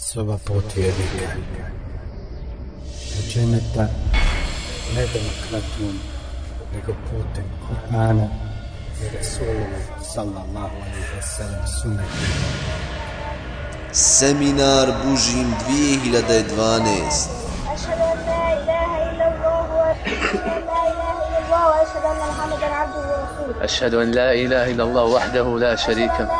Do dženeta ne demokratijom, nego putem Kur'ana i Rasulullah sallallahu alaihi wa sallam sunnetom. Seminar Bužim 2012 أشهد أن لا إله إلا الله وأشهد أن لا إله إلا الله وأشهد أن محمدا عبده ورسوله أشهد أن لا إله إلا الله وحده لا شريك أشهد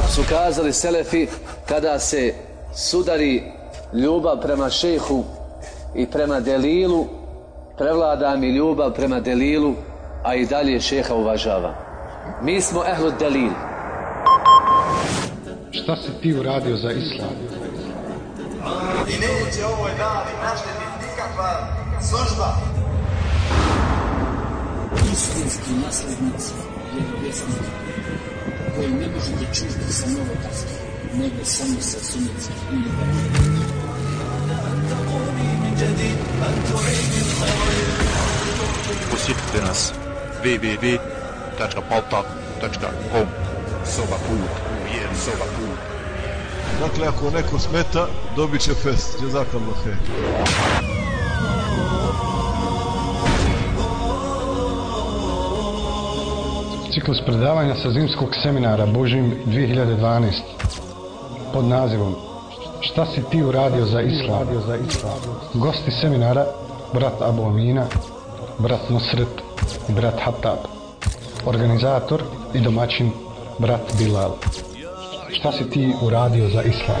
Kako su kazali Selefi, kada se sudari ljubav prema šehu i prema delilu, prevlada mi ljubav prema delilu, a i dalje šeha uvažava. Mi smo ehlu delil. Šta si ti uradio za islam? I neće ovoj dali naštetiti nikakva služba. istinski naslednici vjerovjesnika koji ne možete čuti sa novotarskih, nego samo sa sunnetskih uljeva. Posjetite nas www.paltak.com Soba put, vjer soba put. Dakle, ako neko smeta, dobit će fest. Jazakallah khair. Ciklus predavanja sa zimskog seminara Božim 2012 pod nazivom Šta si ti uradio za islam? Gosti seminara brat Abu Amina, brat Nusret i brat Hatab. Organizator i domaćin brat Bilal. Šta si ti uradio za islam?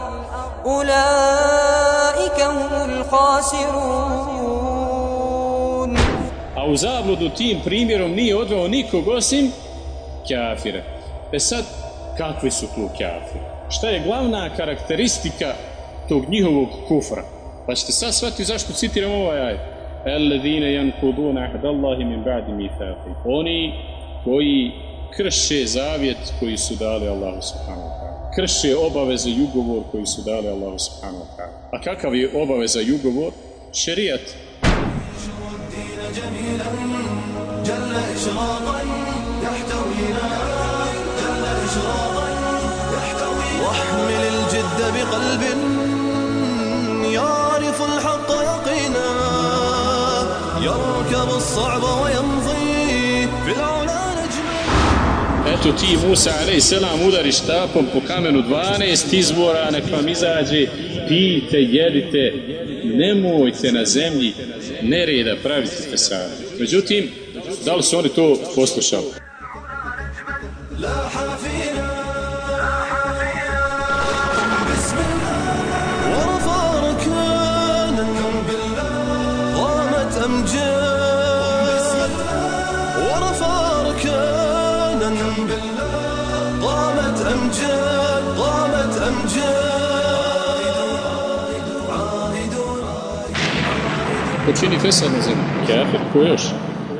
Ulaika humul khasirun. A u zabludu tim primjerom nije odveo nikog osim kafira. E sad, kakvi su tu kafiri? Šta je glavna karakteristika tog njihovog kufra? Pa ćete sad shvatiti zašto citiram ovaj ajet. Alladine yankuduna ahdallahi min ba'di mithaqi. Oni koji krše zavjet koji su dali Allahu subhanahu wa ta'ala. Krše obaveze i ugovor koji su dali Allahu subhanahu wa ta'ala. A kakav je obaveza i ugovor? Šerijat. نجما Eto ti Musa a.s. udari štapom po kamenu 12 izvora, nek vam izađe, pijte, jedite, nemojte na zemlji nereda praviti fesade. Međutim, da li su oni to poslušali? Čini fesad na zemlji? Kafir, ko još?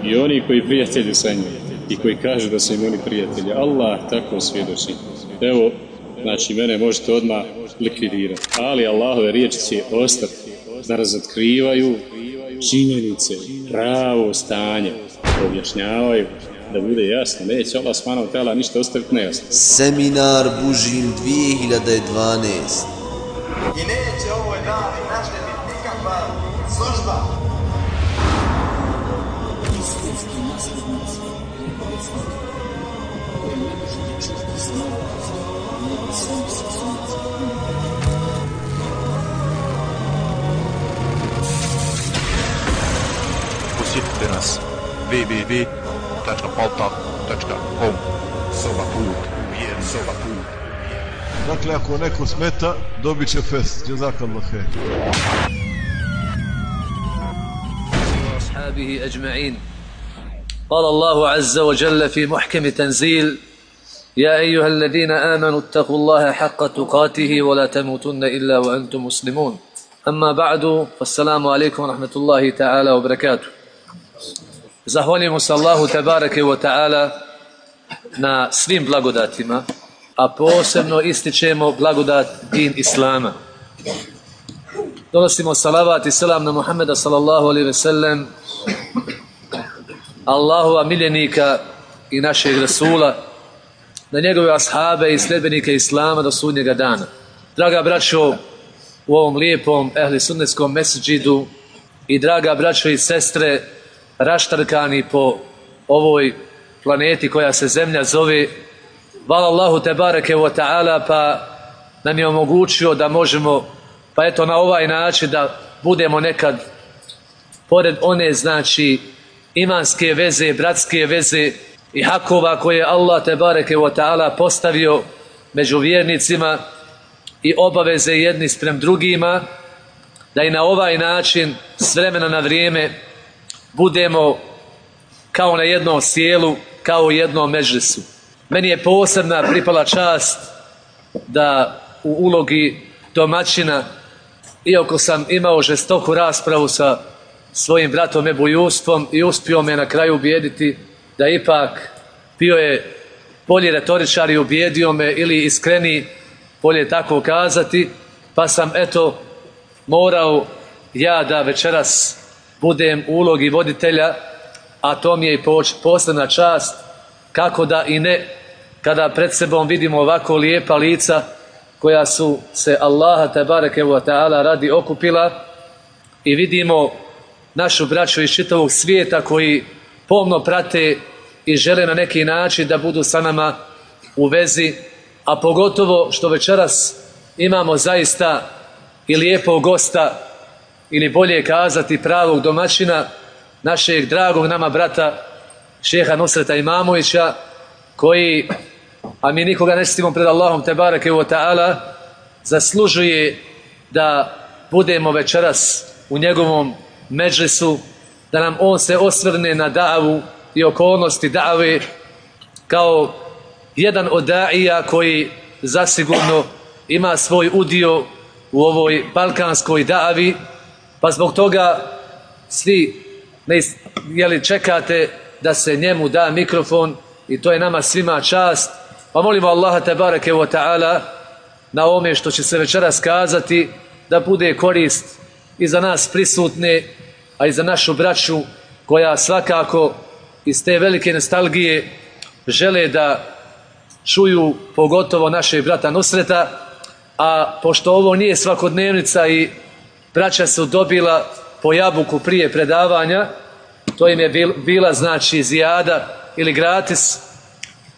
I oni koji prijatelji sa njim i koji kažu da su im oni prijatelji. Allah tako svjedoči. Evo, znači, mene možete odmah likvidirati. Ali Allahove riječi će ostati da razotkrivaju činjenice, pravo stanje, objašnjavaju, da bude jasno. Neće Allah wa ta'ala ništa ostaviti nejasno. Seminar Bužim 2012 I neće ovoj davi Posjetite nas www.paltak.com Soba put, vjerni soba put. Dakle, ako neko smeta, dobit će fest. Jazakallah khair. وأصحابه أجمعين قال الله عز وجل في محكم تنزيل يا أيها الذين آمنوا اتقوا الله حق تقاته ولا تموتن إلا وأنتم مسلمون أما بعد فالسلام عليكم ورحمة الله تعالى وبركاته Zahvaljujemo se Allahu tebareke wa ta'ala na svim blagodatima, a posebno ističemo blagodat din Islama. Donosimo salavat i selam na Muhammeda sallallahu alaihi ve sellem, Allahova miljenika i našeg Rasula, na njegove ashabe i sljedbenike Islama do sudnjega dana. Draga braćo, u ovom lijepom ehli sunnetskom meseđidu i draga braćo i sestre, raštrkani po ovoj planeti koja se zemlja zove, Hvala Allahu te wa ta'ala pa nam je omogućio da možemo pa eto na ovaj način da budemo nekad pored one znači imanske veze, bratske veze i hakova koje je Allah te wa ta'ala postavio među vjernicima i obaveze jedni sprem drugima da i na ovaj način s vremena na vrijeme budemo kao na jednom sjelu, kao u jednom mežlisu. Meni je posebna pripala čast da u ulogi domaćina, iako sam imao žestoku raspravu sa svojim bratom Ebu Justvom i uspio me na kraju ubijediti da ipak bio je bolji retoričar i ubijedio me ili iskreni, bolje tako kazati, pa sam eto morao ja da večeras budem ulogi voditelja, a to mi je i posebna čast, kako da i ne, kada pred sebom vidimo ovako lijepa lica koja su se Allaha tebareke wa ta'ala radi okupila i vidimo našu braću iz čitavog svijeta koji pomno prate i žele na neki način da budu sa nama u vezi, a pogotovo što večeras imamo zaista i lijepog gosta ili bolje kazati pravog domaćina našeg dragog nama brata šeha Nusreta Imamovića koji, a mi nikoga ne štitimo pred Allahom te barake wa ta'ala, zaslužuje da budemo večeras u njegovom međlisu, da nam on se osvrne na davu i okolnosti dave kao jedan od daija koji zasigurno ima svoj udio u ovoj balkanskoj davi, pa zbog toga svi jeli, čekate da se njemu da mikrofon i to je nama svima čast. Pa molimo Allaha tebareke wa ta'ala na ome što će se večeras kazati da bude korist i za nas prisutne, a i za našu braću koja svakako iz te velike nostalgije žele da čuju pogotovo naše brata Nusreta, a pošto ovo nije svakodnevnica i braća su dobila po jabuku prije predavanja, to im je bil- bila znači zijada ili gratis.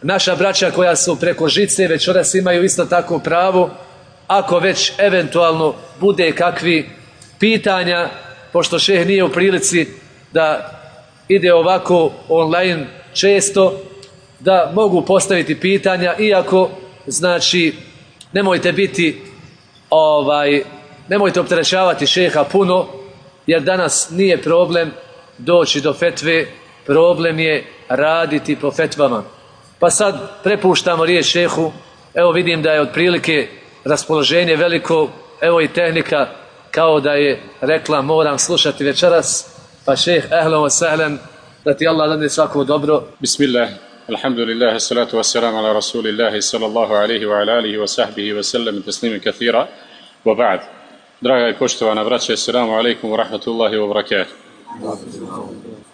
Naša braća koja su preko žice večeras imaju isto tako pravo, ako već eventualno bude kakvi pitanja, pošto šeh nije u prilici da ide ovako online često, da mogu postaviti pitanja, iako, znači, nemojte biti, ovaj, nemojte opterećavati šeha puno, jer danas nije problem doći do fetve, problem je raditi po fetvama. Pa sad prepuštamo riječ šehu, evo vidim da je otprilike raspoloženje veliko, evo i tehnika kao da je rekla moram slušati večeras, pa šeh, ehlan wa sahlan, da ti Allah dadne svako dobro. Bismillah, alhamdulillah, salatu wassalamu ala rasulillahi sallallahu alaihi wa ala alihi wa sahbihi wa sallam taslimi kathira, wa ba'd. Draga i poštovana braća, assalamu alaikum wa rahmatullahi wa barakatuh.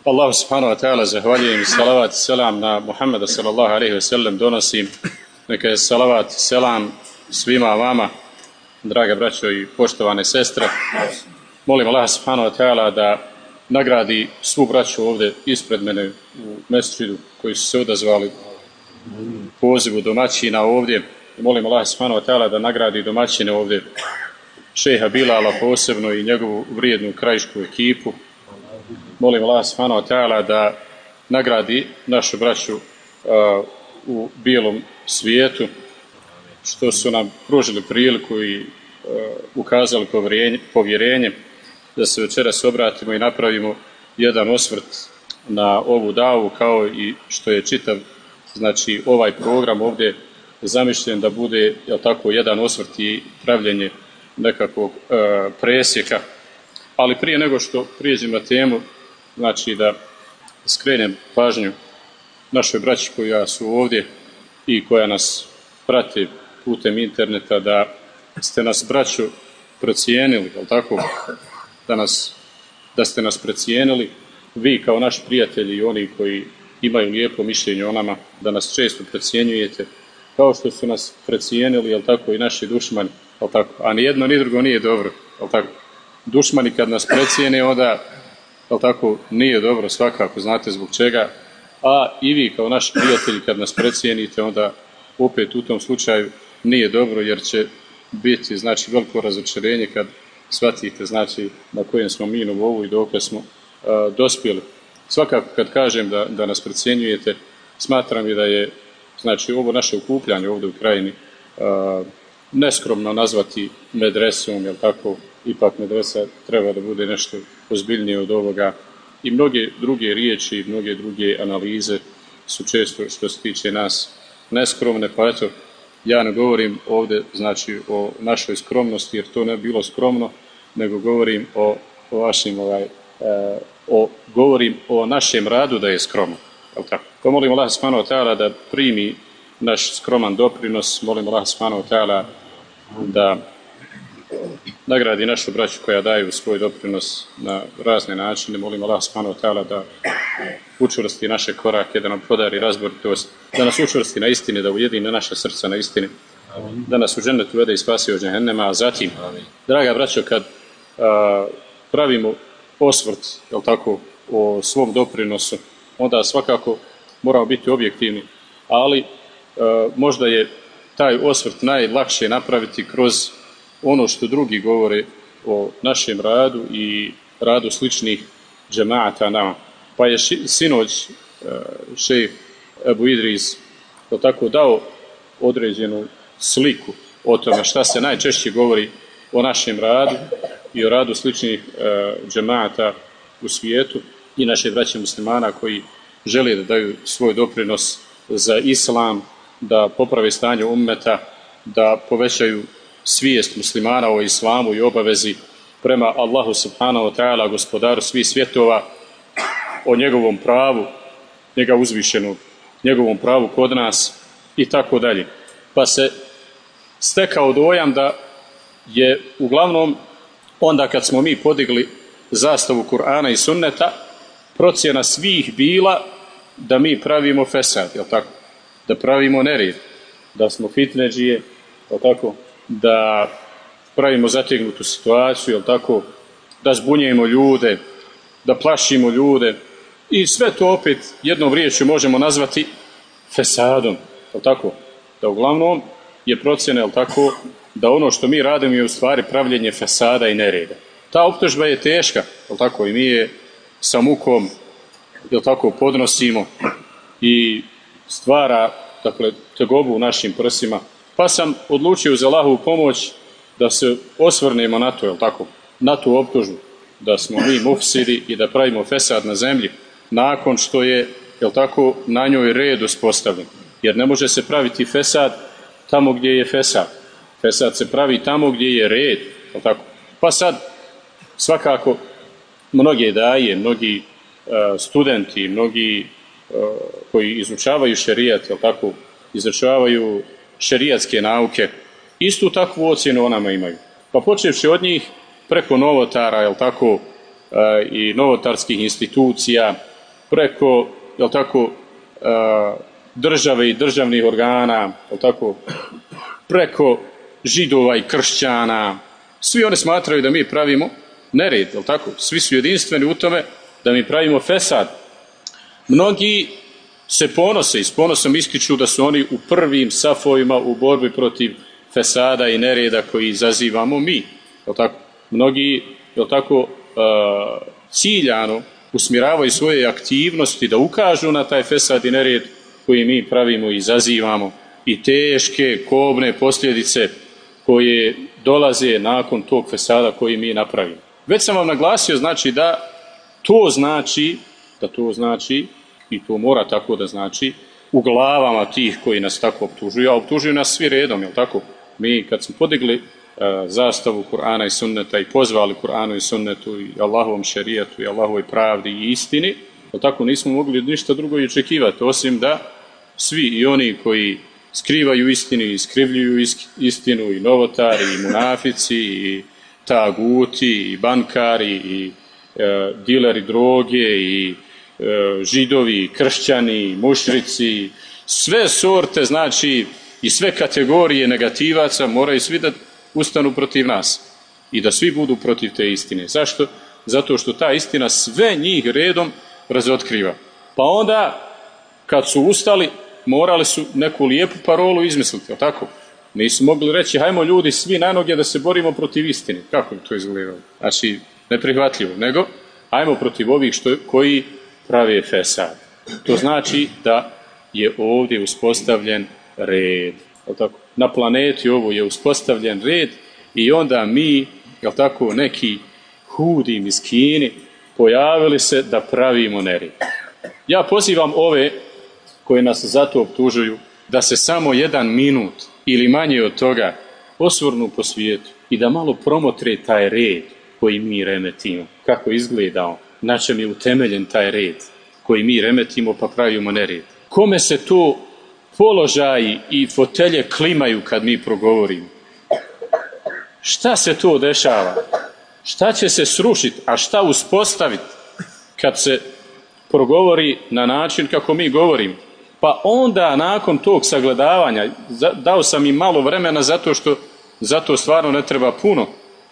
Allahu subhanahu wa ta'ala zahvaljujem i salavat selam na Muhammeda sallallahu alaihi wa sallam donosim. Neka je salavat selam svima vama, draga braćo i poštovane sestre. Molim Allah subhanahu wa ta'ala da nagradi svu braću ovdje ispred mene u mesčidu koji su se odazvali pozivu domaćina ovdje. Molim Allah subhanahu wa ta'ala da nagradi domaćine ovdje šeha Bilala posebno i njegovu vrijednu krajišku ekipu. Molim Allah subhanahu ta'ala da nagradi našu braću uh, u bijelom svijetu što su nam pružili priliku i uh, ukazali povjerenje da se večeras obratimo i napravimo jedan osvrt na ovu davu kao i što je čitav znači ovaj program ovdje zamišljen da bude jel tako jedan osvrt i pravljenje nekakvog e, presjeka. Ali prije nego što prijeđem na temu znači da skrenem pažnju našoj braći koja su ovdje i koja nas prati putem interneta da ste nas braću procijenili, jel tako, da, nas, da ste nas precijenili, vi kao naši prijatelji i oni koji imaju lijepo mišljenje o nama, da nas često precijenjujete, kao što su nas precijenili, jel tako, i naši dušmani, jel tako, a ni jedno ni drugo nije dobro, jel tako, dušmani kad nas precijene, onda, jel tako, nije dobro svakako, znate zbog čega, a i vi kao naši prijatelji kad nas precijenite, onda opet u tom slučaju nije dobro, jer će biti, znači, veliko razočarenje kad shvatite znači na kojem smo mi nivou i dok smo uh, dospjeli. Svakako kad kažem da, da nas procjenjujete, smatram i da je znači ovo naše okupljanje ovdje u krajini uh, neskromno nazvati medresom, jel tako, ipak medresa treba da bude nešto ozbiljnije od ovoga i mnoge druge riječi i mnoge druge analize su često što se tiče nas neskromne, pa eto, ja ne govorim ovdje znači o našoj skromnosti jer to ne bilo skromno nego govorim o, o vašim ovaj, e, o, govorim o našem radu da je skromno je tako? Pa molim Allah subhanahu da primi naš skroman doprinos. Molim Allah subhanahu ta'ala da nagradi našu braću koja daju svoj doprinos na razne načine. Molim Allah subhanahu ta'ala da učvrsti naše korake, da nam podari razboritost, da nas učvrsti na istini, da ujedine naše srca na istini, da nas u džennetu vede i spasi od džehennema, a zatim, draga braćo, kad a, pravimo osvrt, jel tako, o svom doprinosu, onda svakako moramo biti objektivni, ali možda je taj osvrt najlakše napraviti kroz ono što drugi govore o našem radu i radu sličnih džemata nama. Pa je sinoć e, šejh Ebu Idris to tako dao određenu sliku o tome šta se najčešće govori o našem radu i o radu sličnih e, džemata u svijetu i naše braće muslimana koji žele da daju svoj doprinos za islam, da poprave stanje ummeta, da povećaju svijest muslimana o islamu i obavezi prema Allahu subhanahu wa ta'ala, gospodaru svih svjetova, o njegovom pravu, njega uzvišenog, njegovom pravu kod nas i tako dalje. Pa se stekao dojam da je uglavnom onda kad smo mi podigli zastavu Kur'ana i sunneta, procjena svih bila da mi pravimo fesad, jel tako? Da pravimo nered, da smo fitneđije, jel tako? Da pravimo zategnutu situaciju, jel tako? Da zbunjujemo ljude, da plašimo ljude, I sve to opet jednom riječju možemo nazvati fesadom, je tako? Da uglavnom je procjena, je tako, da ono što mi radimo je u stvari pravljenje fesada i nereda. Ta optužba je teška, je tako? I mi je sa mukom, je tako, podnosimo i stvara dakle, tegobu u našim prsima. Pa sam odlučio za Allahovu pomoć da se osvrnemo na to, jel tako, na tu optužbu, da smo mi mufsidi i da pravimo fesad na zemlji, nakon što je, jel tako, na njoj red uspostavljen. Jer ne može se praviti fesad tamo gdje je fesad. Fesad se pravi tamo gdje je red, jel tako. Pa sad, svakako, mnoge daje, mnogi uh, studenti, mnogi koji izučavaju šerijat, jel tako, izučavaju šerijatske nauke, istu takvu ocjenu onama imaju. Pa počevši od njih preko novotara, jel tako, uh, i novotarskih institucija, preko, jel tako, države i državnih organa, jel tako, preko židova i kršćana, svi oni smatraju da mi pravimo nered, jel tako? Svi su jedinstveni u tome da mi pravimo fesad. Mnogi se ponose i s ponosom ističu da su oni u prvim safovima u borbi protiv fesada i nereda koji izazivamo mi. Jel tako? Mnogi, jel tako, uh, ciljano usmjeravaju svoje aktivnosti da ukažu na taj fesad i nered koji mi pravimo i izazivamo i teške, kobne posljedice koje dolaze nakon tog fesada koji mi napravimo. Već sam vam naglasio znači da to znači, da to znači i to mora tako da znači u glavama tih koji nas tako optužuju, a optužuju nas svi redom, jel tako? Mi kad smo podigli uh, zastavu Kur'ana i sunneta i pozvali Kur'anu i sunnetu i Allahovom šerijetu i Allahovoj pravdi i istini, jel tako nismo mogli ništa drugo i očekivati, osim da svi i oni koji skrivaju istinu i skrivljuju istinu i novotari i munafici i taguti i bankari i e, dileri droge i e, židovi, kršćani, mušrici, sve sorte znači i sve kategorije negativaca moraju svi da ustanu protiv nas i da svi budu protiv te istine. Zašto? Zato što ta istina sve njih redom razotkriva. Pa onda kad su ustali morali su neku lijepu parolu izmisliti, tako? Nisu mogli reći, hajmo ljudi svi na noge da se borimo protiv istine. Kako je to izgledalo? Znači, neprihvatljivo. Nego, hajmo protiv ovih što, koji prave fesad. To znači da je ovdje uspostavljen red. Tako? Na planeti ovo je uspostavljen red i onda mi, jel tako, neki hudi miskini pojavili se da pravimo nered. Ja pozivam ove koje nas zato optužuju, da se samo jedan minut ili manje od toga osvrnu po svijetu i da malo promotre taj red koji mi remetimo. Kako izgleda na čem je utemeljen taj red koji mi remetimo pa pravimo nered. Kome se to položaji i fotelje klimaju kad mi progovorimo? Šta se to dešava? Šta će se srušiti, a šta uspostaviti kad se progovori na način kako mi govorimo? Pa onda nakon tog sagledavanja, dao sam im malo vremena zato što zato stvarno ne treba puno,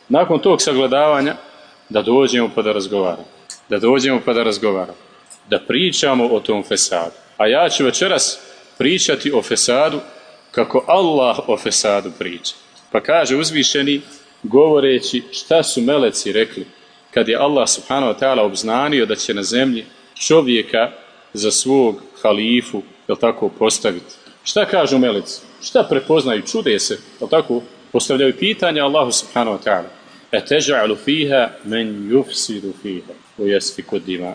nakon tog sagledavanja da dođemo pa da razgovaramo. Da dođemo pa da razgovaramo. Da pričamo o tom fesadu. A ja ću večeras pričati o fesadu kako Allah o fesadu priča. Pa kaže uzvišeni govoreći šta su meleci rekli kad je Allah subhanahu wa ta'ala obznanio da će na zemlji čovjeka za svog halifu jel tako, postaviti. Šta kažu meleci? Šta prepoznaju? Čude se, jel tako, postavljaju pitanja Allahu subhanahu wa ta'ala. E teža'lu fiha men yufsidu fiha u jesfi kod dima.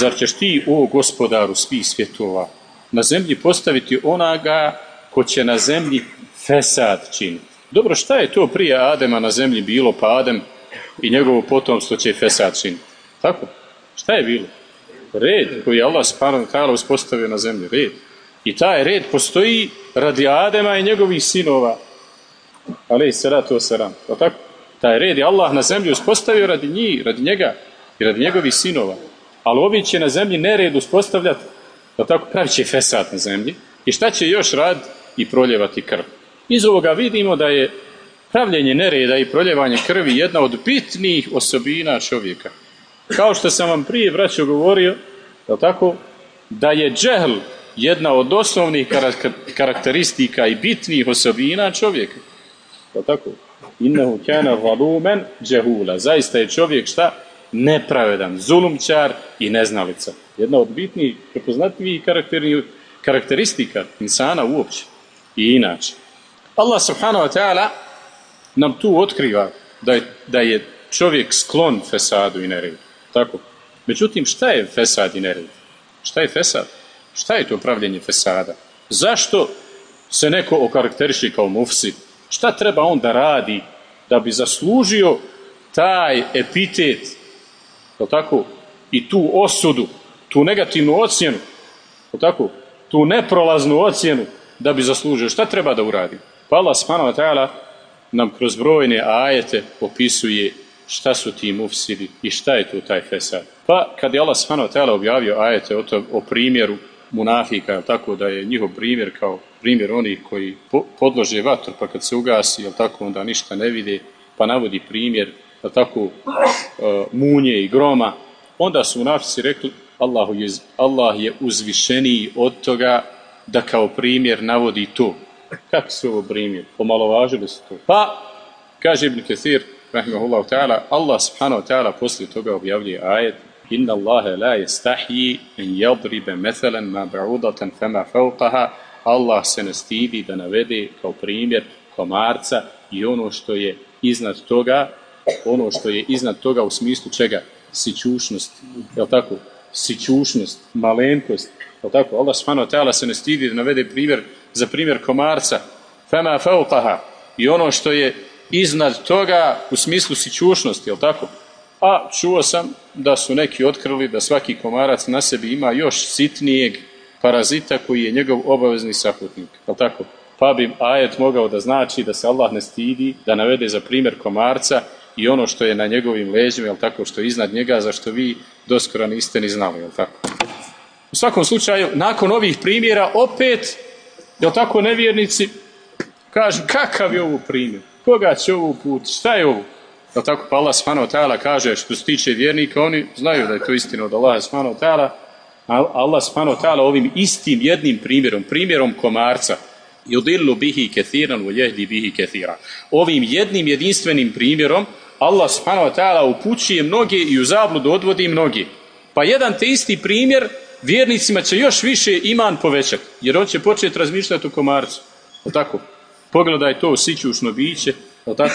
Zar ćeš ti, o gospodaru svih svjetova, na zemlji postaviti onaga ko će na zemlji fesad činiti? Dobro, šta je to prije Adema na zemlji bilo, pa Adem i njegovo potomstvo će fesad činiti? Tako? Šta je bilo? Red koji je Allah subhanahu uspostavio na zemlji. Red. I taj red postoji radi Adema i njegovih sinova. Ali rad to se tako? Taj red je Allah na zemlji uspostavio radi njih, radi njega i radi njegovih sinova. Ali ovi će na zemlji nered uspostavljati, da tako pravi će fesat na zemlji. I šta će još rad i proljevati krv. Iz ovoga vidimo da je pravljenje nereda i proljevanje krvi jedna od bitnih osobina čovjeka. Kao što sam vam prije vraćao govorio, da tako, da je džehl jedna od osnovnih karakteristika i bitnih osobina čovjeka. Pa tako? Innehu kana valumen džehula. Zaista je čovjek šta? Nepravedan, zulumčar i neznalica. Jedna od bitnih prepoznatljivih karakteristika insana uopće i inače. Allah subhanahu wa ta'ala nam tu otkriva da je, da je čovjek sklon fesadu i neredu. Tako. Međutim, šta je fesad i nered? Šta je fesad? Šta je to pravljenje fesada? Zašto se neko okarakteriši kao mufsid? Šta treba on da radi da bi zaslužio taj epitet, je tako, i tu osudu, tu negativnu ocjenu, je tako, tu neprolaznu ocjenu da bi zaslužio. Šta treba da uradi? Pa Allah subhanahu wa nam kroz brojne ajete opisuje šta su ti mufsidi i šta je tu taj fesad. Pa kad je Allah subhanahu wa objavio ajete o, to, o primjeru munafika, tako da je njihov primjer kao primjer onih koji podlože vatru pa kad se ugasi, jel tako, onda ništa ne vide, pa navodi primjer, jel tako, uh, munje i groma, onda su munafici rekli Allahu je, Allah je uzvišeniji od toga da kao primjer navodi to. Kako su ovo primjer? Pomalovažili su to. Pa, kaže Ibn Kathir, rahimahullahu ta'ala, Allah subhanahu ta'ala poslije toga objavljuje ajet Inna Allahe la jestahji en jadribe methalan ma ba'udatan fema fauqaha Allah se ne stidi da navede kao primjer komarca i ono što je iznad toga ono što je iznad toga u smislu čega? Sićušnost. Je tako? Sićušnost, malenkost. Je tako? Allah subhanahu wa se ne stidi da navede primjer za primjer komarca. Fema fauqaha. I ono što je iznad toga u smislu sićušnosti, je tako? A čuo sam da su neki otkrili da svaki komarac na sebi ima još sitnijeg parazita koji je njegov obavezni saputnik. Je tako? Pa bi ajet mogao da znači da se Allah ne stidi, da navede za primjer komarca i ono što je na njegovim leđima, je tako, što je iznad njega, za što vi doskora niste ni znali, je tako? U svakom slučaju, nakon ovih primjera, opet, je tako, nevjernici, kažu, kakav je ovo primjer? Koga će ovo put? Šta je ovo? Je tako, pa Allah ta'ala kaže, što se tiče vjernika, oni znaju da je to istina od Allah subhanahu Allah ta'ala ovim istim jednim primjerom, primjerom komarca, yudillu bihi kathiran wa yahdi bihi kathira. Ovim jednim jedinstvenim primjerom Allah subhanahu wa ta'ala upućuje mnoge i u zabludu odvodi mnoge. Pa jedan te isti primjer vjernicima će još više iman povećati, jer on će početi razmišljati o komarcu. O tako? Pogledaj to sićušno biće, o tako?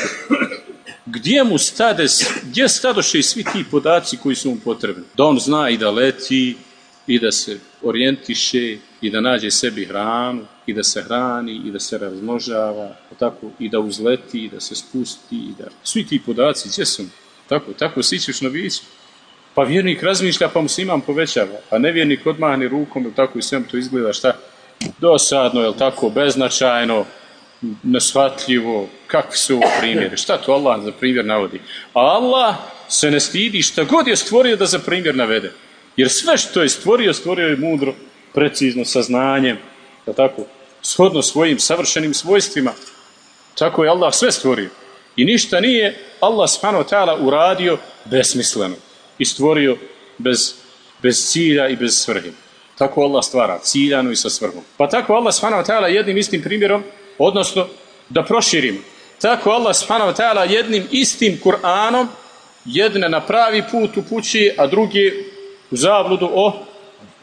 Gdje mu stade, gdje stadoše svi ti podaci koji su mu potrebni? Da on zna i da leti, i da se orijentiše, i da nađe sebi hranu, i da se hrani, i da se razmnožava, tako, i da uzleti, i da se spusti, i da... Svi ti podaci, gdje su? Tako, tako sićušno biće. Pa vjernik razmišlja, pa mu se imam povećava. A nevjernik odmahne rukom, ili tako i sve to izgleda šta? Dosadno, je tako, beznačajno, neshvatljivo, kakvi su ovo primjeri? Šta to Allah za primjer navodi? A Allah se ne stidi šta god je stvorio da za primjer navede. Jer sve što je stvorio, stvorio je mudro, precizno, saznanjem, je tako, shodno svojim savršenim svojstvima. Tako je Allah sve stvorio. I ništa nije Allah subhanahu ta'ala uradio besmisleno i stvorio bez, bez cilja i bez svrhe. Tako Allah stvara, ciljano i sa svrhom. Pa tako Allah subhanahu ta'ala jednim istim primjerom, odnosno da proširimo. Tako Allah subhanahu ta'ala jednim istim Kur'anom jedne na pravi put upućuje, a drugi u zabludu o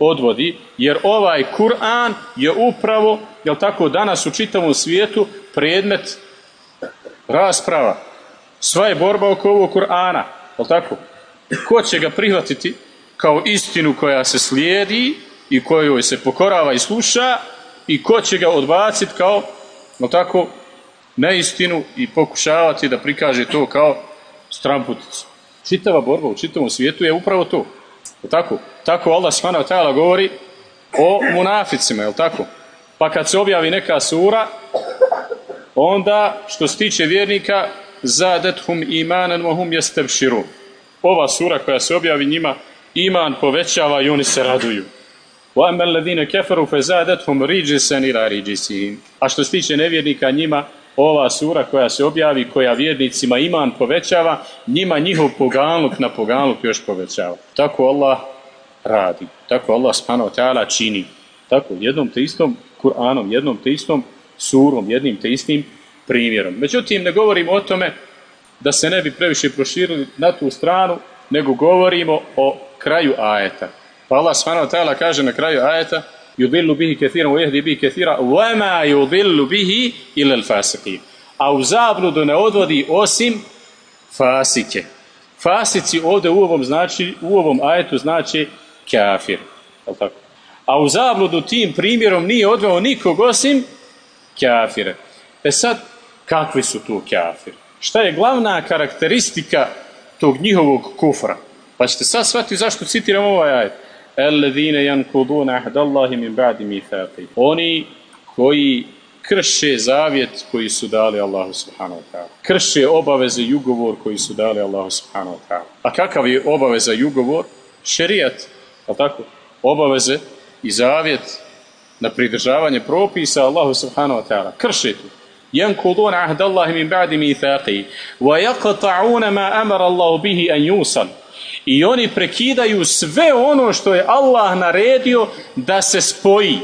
odvodi, jer ovaj Kur'an je upravo, jel tako, danas u čitavom svijetu predmet rasprava. Sva je borba oko ovog Kur'ana, jel tako? Ko će ga prihvatiti kao istinu koja se slijedi i kojoj se pokorava i sluša i ko će ga odbaciti kao, jel tako, neistinu i pokušavati da prikaže to kao stramputicu. Čitava borba u čitavom svijetu je upravo to. Je tako? Tako Allah subhanahu ta'ala govori o munaficima, je tako? Pa kad se objavi neka sura, onda što se tiče vjernika zadethum imanan mohum jeste širu. Ova sura koja se objavi njima iman povećava i oni se raduju. وَأَمَّا الَّذِينَ كَفَرُوا فَزَادَتْهُمْ رِجِسًا إِلَى رِجِسِهِمْ A što se tiče nevjernika njima, ova sura koja se objavi, koja vjernicima iman povećava, njima njihov poganluk na poganluk još povećava. Tako Allah radi. Tako Allah subhanahu ta'ala čini. Tako, jednom te istom Kur'anom, jednom te istom surom, jednim te istim primjerom. Međutim, ne govorimo o tome da se ne bi previše proširili na tu stranu, nego govorimo o kraju ajeta. Pa Allah subhanahu ta'ala kaže na kraju ajeta yudillu bihi kathiran wa yahdi bihi kathira wa ma bihi. A u zabludu ne odvodi osim fasike. Fasici ovdje u ovom znači u ovom ajetu znači kafir. Tako? A u zabludu tim primjerom nije odveo nikog osim kafire. E sad, kakvi su tu kafiri? Šta je glavna karakteristika tog njihovog kufra? Pa ćete sad shvatiti zašto citiram ovaj ajet. Alladine yankuduna ahdallahi min ba'di mithaqi. Oni koji krše zavjet koji su dali Allahu subhanahu wa ta'ala. Krše obaveze i ugovor koji su dali Allahu subhanahu wa ta'ala. A kakav je obaveza i ugovor? Šerijat, je tako? Obaveze i zavjet na pridržavanje propisa Allahu subhanahu wa ta'ala. Krše tu. ينقضون عهد الله من بعد ميثاقه ويقطعون ما أمر الله به أن يوصل i oni prekidaju sve ono što je Allah naredio da se spoji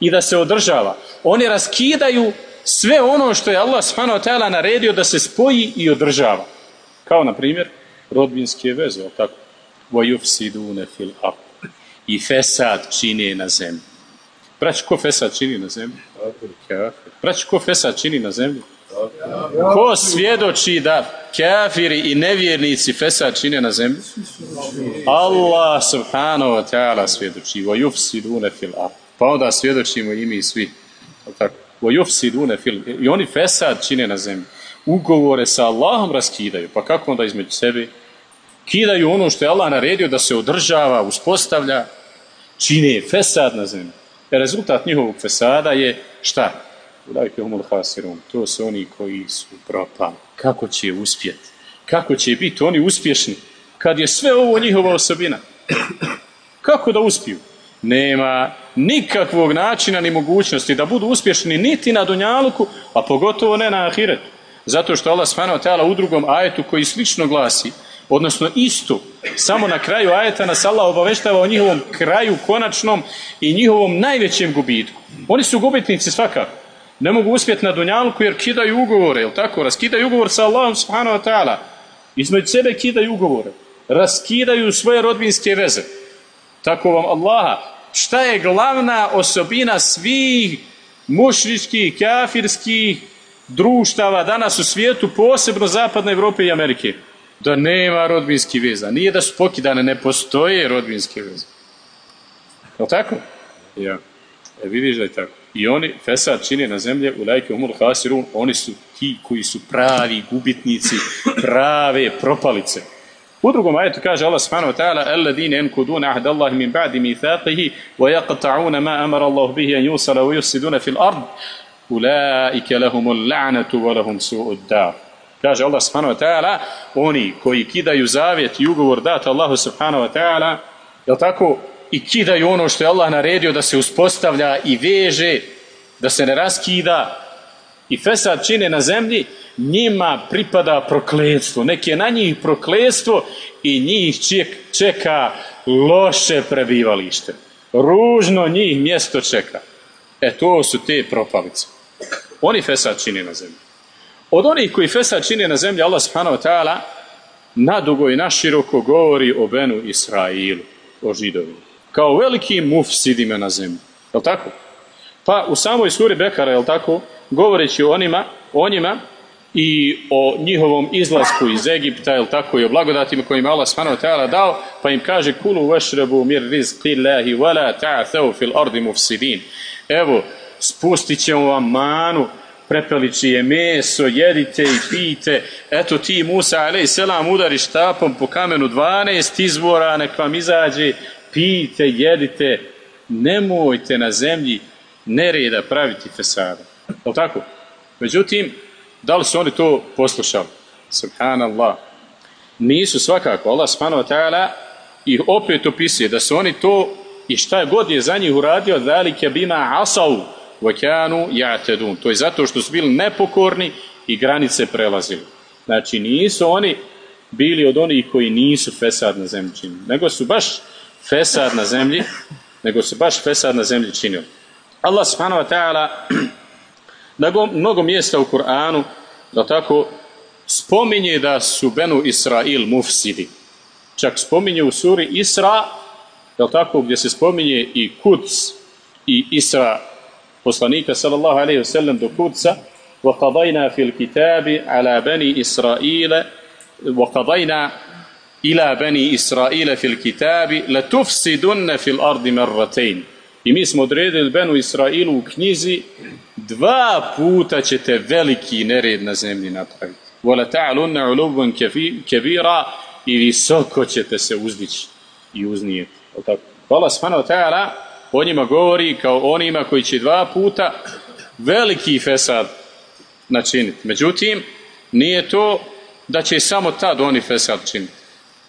i da se održava. Oni raskidaju sve ono što je Allah subhanahu wa ta'ala naredio da se spoji i održava. Kao na primjer rodbinske veze, tako? وَيُفْسِدُونَ فِي الْأَرْضِ i fesad čini na zemlji. Braći, ko fesad čini na zemlji? Braći, ko fesad čini na zemlji? Ko svjedoči da kafiri i nevjernici fesad čine na zemlji? Allah subhanahu wa ta'ala svjedoči. Wa yufsidune fil ard. Pa onda svjedočimo i mi svi. Tako. Wa yufsidune fil I oni fesad čine na zemlji. Ugovore sa Allahom raskidaju. Pa kako onda između sebe? Kidaju ono što je Allah naredio da se održava, uspostavlja. Čine fesad na zemlji. E, rezultat njihovog fesada je šta? Ulajke humul hasirum. To su oni koji su propali. Kako će uspjeti? Kako će biti oni uspješni? Kad je sve ovo njihova osobina. Kako da uspiju? Nema nikakvog načina ni mogućnosti da budu uspješni niti na Dunjaluku, a pogotovo ne na Ahiretu. Zato što Allah s.w.t. u drugom ajetu koji slično glasi, odnosno isto, samo na kraju ajeta nas Allah obaveštava o njihovom kraju konačnom i njihovom najvećem gubitku. Oni su gubitnici svakako. Ne mogu uspjeti na Dunjalku jer kidaju ugovore, jel tako? Raskidaju ugovor sa Allahom subhanahu wa ta'ala. Između sebe kidaju ugovore. Raskidaju svoje rodbinske veze. Tako vam Allaha. Šta je glavna osobina svih mušričkih, kafirskih društava danas u svijetu, posebno Zapadne Evrope i Amerike? Da nema rodbinskih veza. Nije da su pokidane, ne postoje rodbinske veze. Je tako? Ja. E vidiš da je tako. I oni, Fesad čini na zemlje, u lajke umul hasirun, oni su ti koji su pravi gubitnici, prave propalice. U drugom ajetu kaže Allah subhanahu wa ta'ala alladine yankuduna ahda Allah min ba'di mithaqihi wa yaqta'una ma amara Allah bihi an yusala wa yusiduna fil ard ulaika lahumul la'natu wa lahum su'ud dar. Kaže Allah subhanahu wa ta'ala oni koji kidaju zavjet i ugovor dat Allahu subhanahu wa ta'ala je tako i kidaju ono što je Allah naredio da se uspostavlja i veže, da se ne raskida i fesad čine na zemlji, njima pripada prokletstvo. Neki je na njih prokletstvo i njih čeka loše prebivalište. Ružno njih mjesto čeka. E to su te propalice. Oni fesad čine na zemlji. Od onih koji fesad čine na zemlji, Allah subhanahu wa ta'ala nadugo i naširoko govori o Benu Israilu, o židovima kao veliki mufsidima na zemlji. Je tako? Pa u samoj suri Bekara, je tako, govoreći o onima, o njima i o njihovom izlasku iz Egipta, je tako, i o blagodatima kojima Allah subhanahu wa dao, pa im kaže kulu vašrebu mir rizqi Allahi wala ta'thaw fil ardi mufsidin. Evo, spustit ćemo vam manu, prepelići je meso, jedite i pijte. Eto ti Musa a.s. udari štapom po kamenu 12 izbora, nek vam izađe pijte, jedite, nemojte na zemlji nereda praviti fesada. Je tako? Međutim, da li su oni to poslušali? Subhanallah. Nisu svakako. Allah subhanahu wa ih opet opisuje da su oni to i šta god je za njih uradio dalike bima asav vakanu ja'tedun. To je zato što su bili nepokorni i granice prelazili. Znači nisu oni bili od onih koji nisu fesad na zemlji nego su baš fesad na zemlji, nego se baš fesad na zemlji činio. Allah subhanahu wa ta'ala na mnogo mjesta u Kur'anu da tako spominje da su Benu Israil mufsidi. Čak spominje u suri Isra, da tako, gdje se spominje i Kuc, i Isra poslanika sallallahu alaihi wa sallam do Kudsa وقضينا في الكتاب على بني إسرائيل وقضينا إلى بني إسرائيل في الكتاب لتفسدن في الأرض مرتين I mi smo odredili Benu Israilu u knjizi dva puta ćete veliki nered na zemlji napraviti. Vola ta'alunna uluban kebira i visoko ćete se uzdići i uznijeti. Hvala subhanahu ta'ala o njima govori kao onima koji će dva puta veliki fesad načiniti. Međutim, nije to da će samo tad oni fesad činiti.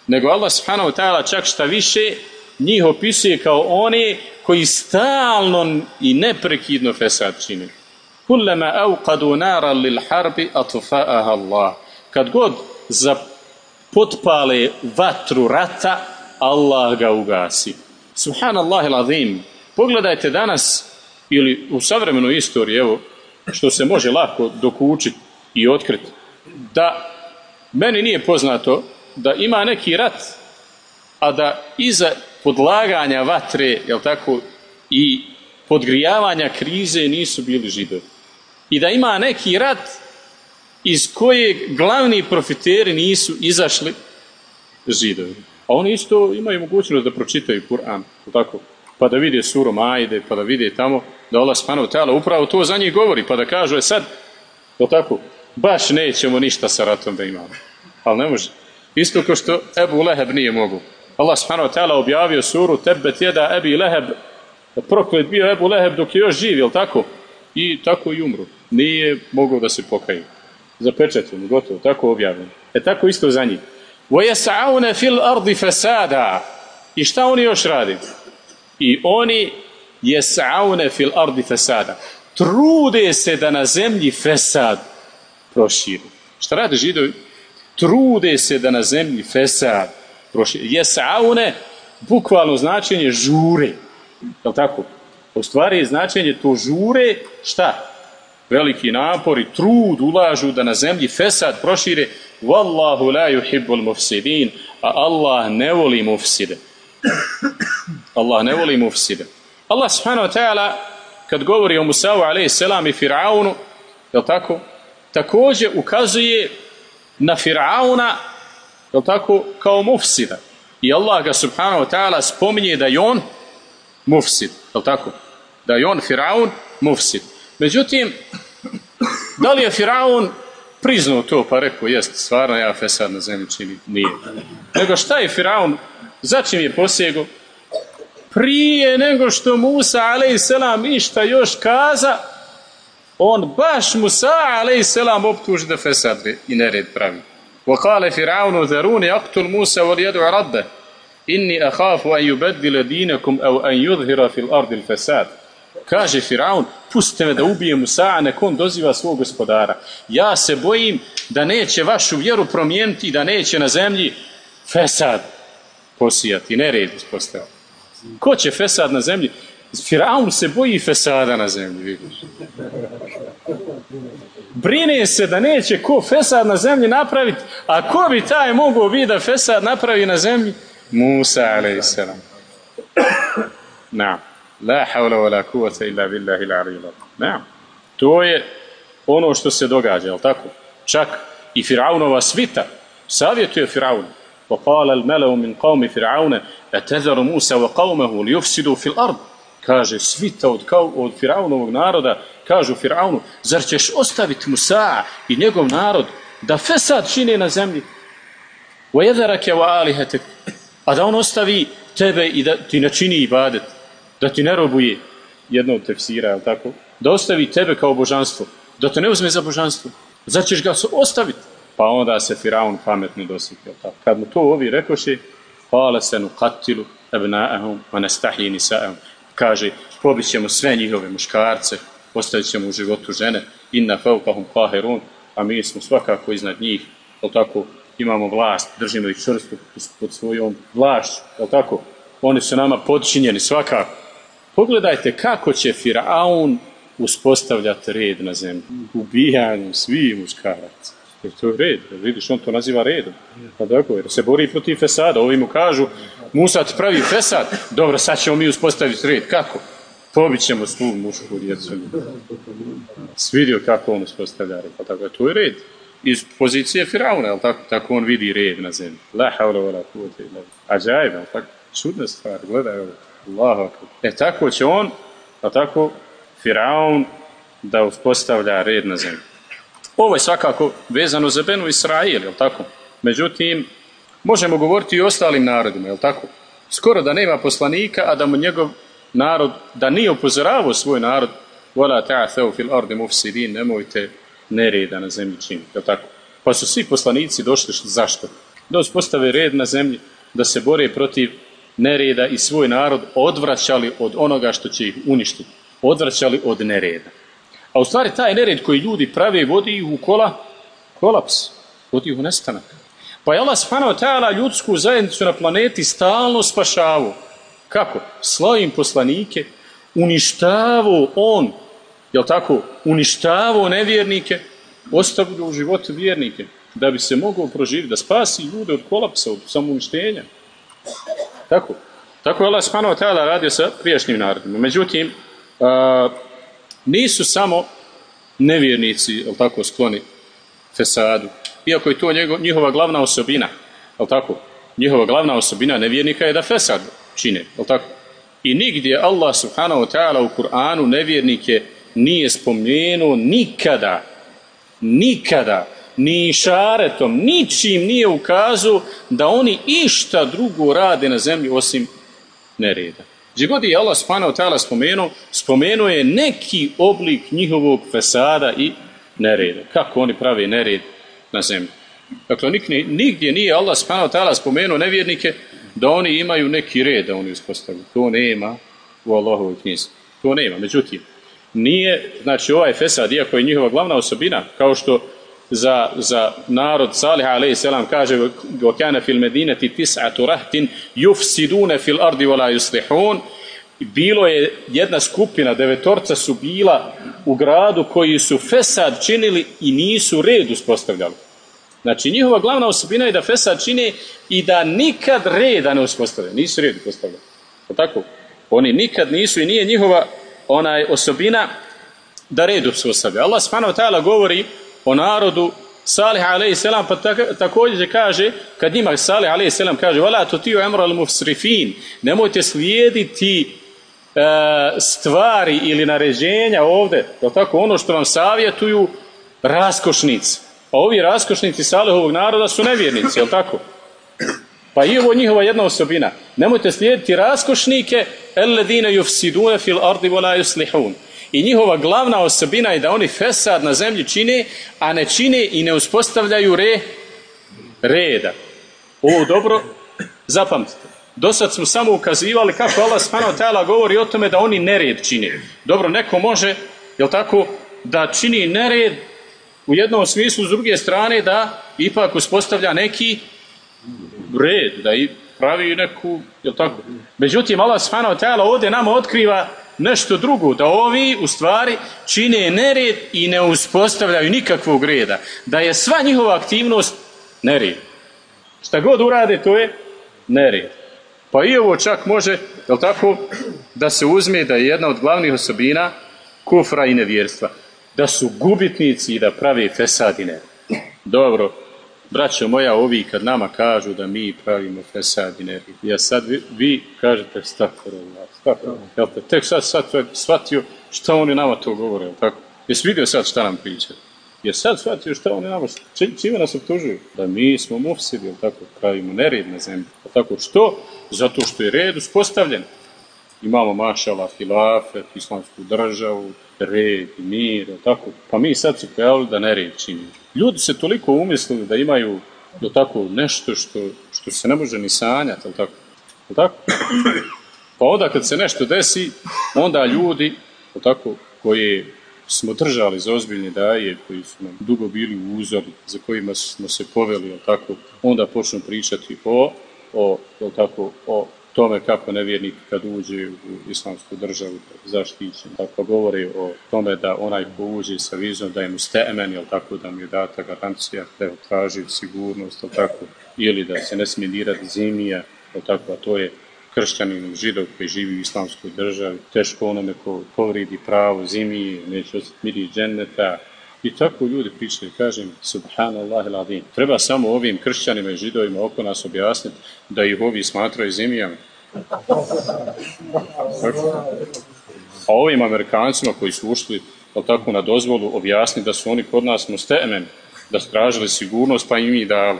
Nego Allah subhanahu ta'ala čak šta više njih opisuje kao oni koji stalno i neprekidno fesad čini. Kullama auqadu nara lil harbi atfa'aha Allah. Kad god za potpale vatru rata, Allah ga ugasi. Subhanallah azim. Pogledajte danas ili u savremenoj istoriji, evo, što se može lako dokučiti i otkriti, da meni nije poznato da ima neki rat, a da iza podlaganja vatre, jel tako, i podgrijavanja krize nisu bili židovi. I da ima neki rat iz kojeg glavni profiteri nisu izašli židovi. A oni isto imaju mogućnost da pročitaju Kur'an, tako, pa da vide suru Majde, pa da vide tamo da Allah subhanahu ta'ala upravo to za njih govori, pa da kažu, je sad, to tako, baš nećemo ništa sa ratom da imamo. Ali ne može. Isto kao što Ebu Leheb nije mogu. Allah subhanahu wa ta'ala objavio suru Tebet jeda Ebi Leheb, proklet bio Ebu Leheb dok je još živ, jel tako? I tako i umru. Nije mogao da se pokaju. Zapečetljeno, gotovo, tako objavljeno. E tako isto za njih. وَيَسَعَوْنَ fil ardi fasada. I šta oni još radi? I oni jes'aune fil ardi fasada. Trude se da na zemlji fesad proširi. Šta rade židovi? Trude se da na zemlji fesad proširi. Jes'aune, bukvalno značenje žure. Je tako? U stvari je značenje to žure, šta? Veliki napor i trud ulažu da na zemlji fesad prošire. Wallahu la yuhibbul mufsidin. A Allah ne voli mufside. Allah ne voli mufside. Allah subhanahu wa ta'ala kad govori o Musa'u a.s. i Fir'aunu, je tako? Također ukazuje na Fir'auna, je tako? Kao mufsida. I Allah ga subhanahu wa ta'ala spominje da je on mufsid, je tako? Da je on Fir'aun mufsid. Međutim, da li je Firaun priznao to pa rekao, jest, stvarno ja fesad na zemlji čini, nije. Nego šta je Firaun, začim je posjego? Prije nego što Musa a.s. išta još kaza, on baš Musa a.s. optuži da fesad i nered pravi. وقال فرعون ذروني أقتل موسى وليدع ربه إني أخاف أن يبدل دينكم أو أن يظهر في الأرض الفساد Kaže Firaun, pustite me da ubijem Musa, a nek on doziva svog gospodara. Ja se bojim da neće vašu vjeru promijeniti i da neće na zemlji fesad posijati, nered ispostaviti. Ko će fesad na zemlji? Firaun se boji fesada na zemlji. Brine se da neće ko fesad na zemlji napraviti, a ko bi taj mogao biti da fesad napravi na zemlji? Musa, a.s. Na. La hawla wa la kuvata illa billahi l'aliyyil Ne. To je ono što se događa, jel tako? Čak i Firaunova svita savjetuje Firaunu. وقال الملأ من قوم فرعون أتذر موسى وقومه ليفسدوا في الأرض kaže svita od, kao, od Firaunovog naroda kažu Firaunu zar ćeš ostaviti Musa i njegov narod da fesad čine na zemlji وَيَذَرَكَ وَآلِهَتَكَ a da on ostavi tebe i da ti načini ibadet da ti ne robuje jedno od tefsira, je tako? Da ostavi tebe kao božanstvo, da te ne uzme za božanstvo. Zar ćeš ga ostaviti? Pa onda se Firaun pametno dosjetio. Kad mu to ovi rekoši, hvala se nu katilu ebna'ahum wa nastahji nisa'ahum. Kaže, pobit ćemo sve njihove muškarce, ostavit ćemo u životu žene, inna fevkahum kahirun, a mi smo svakako iznad njih, je tako, imamo vlast, držimo ih čvrstu pod svojom vlašću, je tako? Oni su nama podčinjeni svakako. Pogledajte kako će Firaun uspostavljati red na zemlji. Ubijanjem svih muškaraca. Jer to je red, vidiš, on to naziva redom. Pa tako, jer se bori protiv fesada. Ovi mu kažu, Musa ti pravi fesad, dobro, sad ćemo mi uspostaviti red. Kako? pobit ćemo svu mušku djecu. Svidio kako on uspostavlja red, pa tako to je red. Iz pozicije Firauna, jel tako, tako on vidi red na zemlji. La havla wala kuvvete illa. Ajaib, jel tako? Čudna stvar, gledaj ovo. Akbar. E tako će on, jel tako, Firaun da uspostavlja red na zemlji. Ovo je svakako vezano za Benu Israil, jel tako? Međutim, možemo govoriti i o ostalim narodima, jel tako? Skoro da nema poslanika, a da mu njegov narod, da nije upozoravao svoj narod, vola ta'atheu fil ardi mufsidin, nemojte nereda na zemlji činiti, jel tako? Pa su svi poslanici došli, zašto? Da uspostave red na zemlji, da se bore protiv nereda i svoj narod odvraćali od onoga što će ih uništiti. Odvraćali od nereda. A u stvari taj nered koji ljudi prave vodi ih u kola, kolaps, vodi ih u nestanak. Pa je Allah subhanahu ta'ala ljudsku zajednicu na planeti stalno spašavao. Kako? Slao im poslanike, uništavao on, jel tako, uništavao nevjernike, ostavio u životu vjernike, da bi se mogao proživiti, da spasi ljude od kolapsa, od samouništenja. Tako. Tako je Allah subhanahu ta'ala radio sa prijašnjim narodima. Međutim, a, nisu samo nevjernici, jel tako, skloni fesadu. Iako je to njego, njihova glavna osobina, jel tako? Njihova glavna osobina nevjernika je da fesad čine, jel tako? I nigdje Allah subhanahu wa ta'ala u Kur'anu nevjernike nije spomenuo nikada, nikada, ni šaretom, ničim nije ukazao da oni išta drugo rade na zemlji osim nereda. Gdje god je Allah subhanahu ta'ala spomenuo, spomenuo je neki oblik njihovog fesada i nereda. Kako oni prave nered na zemlji. Dakle, nigdje nije Allah subhanahu ta'ala spomenuo nevjernike da oni imaju neki red da oni uspostavljaju. To nema u Allahovoj knjizi. To nema. Međutim, nije, znači ovaj fesad, iako je njihova glavna osobina, kao što za, za narod Salih a.s. kaže وَكَانَ فِي الْمَدِينَةِ تِسْعَةُ رَهْتٍ يُفْسِدُونَ فِي الْأَرْضِ وَلَا يُسْلِحُونَ bilo je jedna skupina, devetorca su bila u gradu koji su fesad činili i nisu red uspostavljali. Znači, njihova glavna osobina je da fesad čine i da nikad reda ne uspostavljaju. Nisu red uspostavljali. tako? Oni nikad nisu i nije njihova onaj osobina da red uspostavljaju. Allah subhanahu wa ta'ala govori o narodu Salih a.s. pa također kaže, kad njima Salih a.s. kaže Vala to ti emral mufsrifin, nemojte slijediti e, stvari ili naređenja ovdje, je tako, ono što vam savjetuju raskošnici. A ovi raskošnici Salihovog naroda su nevjernici, je tako? Pa i ovo njihova jedna osobina. Nemojte slijediti raskošnike, alladine yufsiduna fil ardi wala yuslihun. I njihova glavna osobina je da oni fesad na zemlji čine, a ne čine i ne uspostavljaju re, reda. Ovo dobro zapamtite. Do sad smo samo ukazivali kako Allah wa govori o tome da oni nered čine. Dobro, neko može, jel tako, da čini nered u jednom smislu, s druge strane da ipak uspostavlja neki red, da i pravi neku, jel tako? Međutim, Allah wa ovdje nama otkriva nešto drugo, da ovi u stvari čine nered i ne uspostavljaju nikakvog reda. Da je sva njihova aktivnost nered. Šta god urade, to je nered. Pa i ovo čak može, jel tako, da se uzme da je jedna od glavnih osobina kufra i nevjerstva. Da su gubitnici i da prave fesadine. Dobro, braćo moja, ovi kad nama kažu da mi pravimo fesadine, ja sad vi, vi kažete stakfirullah, stakfirullah. Jel te, tek sad, sad shvatio šta oni nama to govore, tako? Jesi vidio sad šta nam pričaju? Je sad shvatio šta oni nama, čime nas optužuju? Da mi smo mufsidi, jel tako, pravimo nered na zemlji. Tako, što? Zato što je red uspostavljen. Imamo mašala, hilafet, islamsku državu, red, mir, jel tako? Pa mi sad su pojavili da nered činimo. Ljudi se toliko umislili da imaju do tako nešto što, što se ne može ni sanjati, jel tako? Tako? Pa onda kad se nešto desi, onda ljudi, jel tako, koji smo držali za ozbiljne daje, koji su nam dugo bili uzori, za kojima smo se poveli, jel tako, onda počnu pričati o, o, jel tako, o tome kako nevjernik kad uđe u islamsku državu zaštićen. Tako govori o tome da onaj ko uđe sa vizom da je mu stemen, jel tako, da mu je data garancija, da traži sigurnost, jel tako, ili da se ne smije dirati zimija, jel tako, a to je kršćanin, židov koji živi u islamskoj državi, teško onome ko povridi pravo zimi, neće osjeti miri dženneta, i tako ljudi pričaju, kažem, subhanallah il Treba samo ovim kršćanima i židovima oko nas objasniti da ih ovi smatraju zimijama. A ovim Amerikancima koji su ušli tako na dozvolu objasni da su oni kod nas mustemen, da stražili sigurnost pa i mi da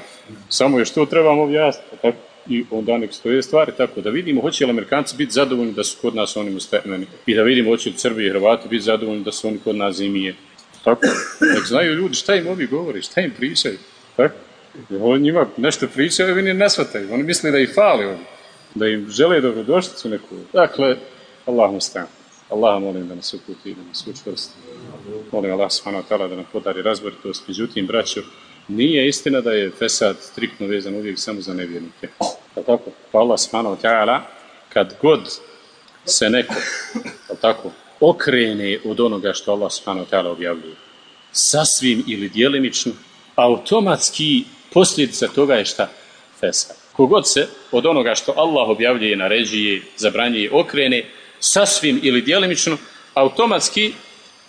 samo još to trebamo objasniti. Tako? I onda nek stoje stvari tako da vidimo hoće li Amerikanci biti zadovoljni da su kod nas oni mustemeni i da vidimo hoće li Srbi i Hrvati biti zadovoljni da su oni kod nas zimije. Tako? Nek znaju ljudi šta im ovi govori, šta im pričaju. Tako? Oni njima nešto pričaju, oni ne shvataju. Oni misle da ih fali oni. Da im žele dobrodošlicu neku. Dakle, Allah mu stan. Allah molim da nas uputi da nas učvrsti. Molim Allah subhanahu wa da nam podari razboritost. Međutim, braćo, nije istina da je Fesad striktno vezan uvijek samo za nevjernike. Tako? Pa Allah subhanahu wa kad god se neko, pa tako, okrene od onoga što Allah subhanahu wa objavljuje, sasvim ili djelimično, automatski posljedica toga je šta? Fesad. Kogod se od onoga što Allah objavljuje, naređuje, zabranjuje, okrene, sasvim ili djelimično, automatski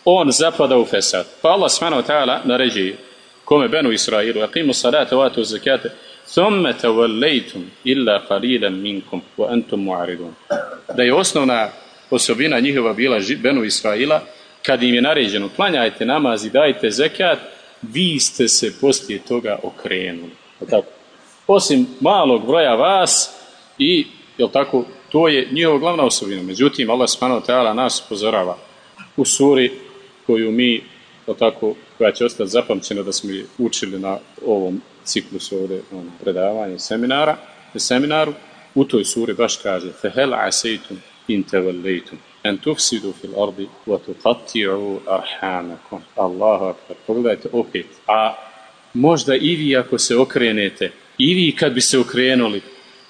on zapada u fesad. Pa Allah subhanahu ta'ala naređuje kome benu Israilu, aqimu salata wa atu zakate, thumme tawallajtum illa qalilan minkum wa antum mu'aridun. Da je osnovna osobina njihova bila Benu Israila, kad im je naređeno klanjajte namaz i dajte zekat, vi ste se poslije toga okrenuli. Tako? Osim malog broja vas i, jel tako, to je njihova glavna osobina. Međutim, Allah subhanahu nas upozorava u suri koju mi, jel tako, koja će ostati zapamćena da smo učili na ovom ciklusu ovdje ono, predavanja seminara, seminaru, u toj suri baš kaže Fehel aseitum إِنْ تَوَلَّيْتُمْ أَنْ تُفْسِدُوا فِي الْأَرْضِ وَتُقَطِّعُوا أَرْحَامَكُمْ Allahu akbar. Pogledajte opet. A možda i vi ako se okrenete, i vi kad bi se okrenuli,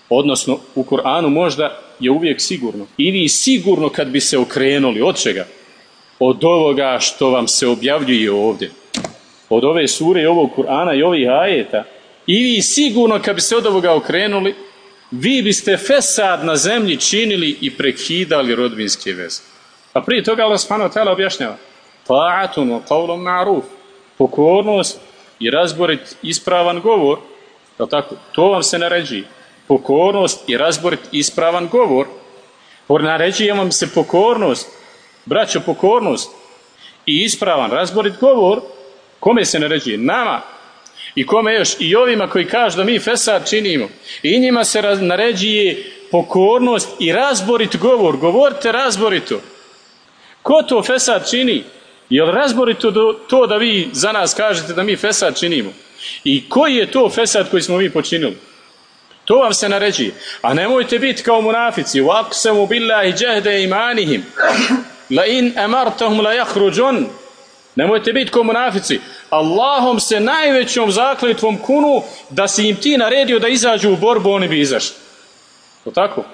odnosno u Koranu možda je uvijek sigurno. I vi sigurno kad bi se okrenuli, od čega? Od ovoga što vam se objavljuje ovdje. Od ove sure i ovog Kur'ana i ovih ajeta. I vi sigurno kad bi se od ovoga okrenuli, vi biste fesad na zemlji činili i prekidali rodbinske veze. A prije toga Allah subhanahu wa objašnjava ta'atun wa qawlun ma'ruf pokornost i razborit ispravan govor je tako? To vam se naređi. Pokornost i razborit ispravan govor. Naređuje vam se pokornost, braćo pokornost i ispravan razborit govor. Kome se naređuje? Nama. I kome još? I ovima koji kažu da mi fesad činimo. I njima se naređuje pokornost i razborit govor. Govorite razborito. Ko to fesad čini? Jel razborito to da vi za nas kažete da mi fesad činimo? I koji je to fesad koji smo mi počinili? To vam se naređuje. A nemojte biti kao munafici. وَاقْسَمُ بِاللَّهِ جَهْدَ إِمَانِهِمْ لَإِنْ أَمَرْتَهُمْ لَيَخْرُجُنْ Nemojte biti kao munafici. Allahom se najvećom zakletvom kunu da si im ti naredio da izađu u borbu, oni bi izašli. To tako?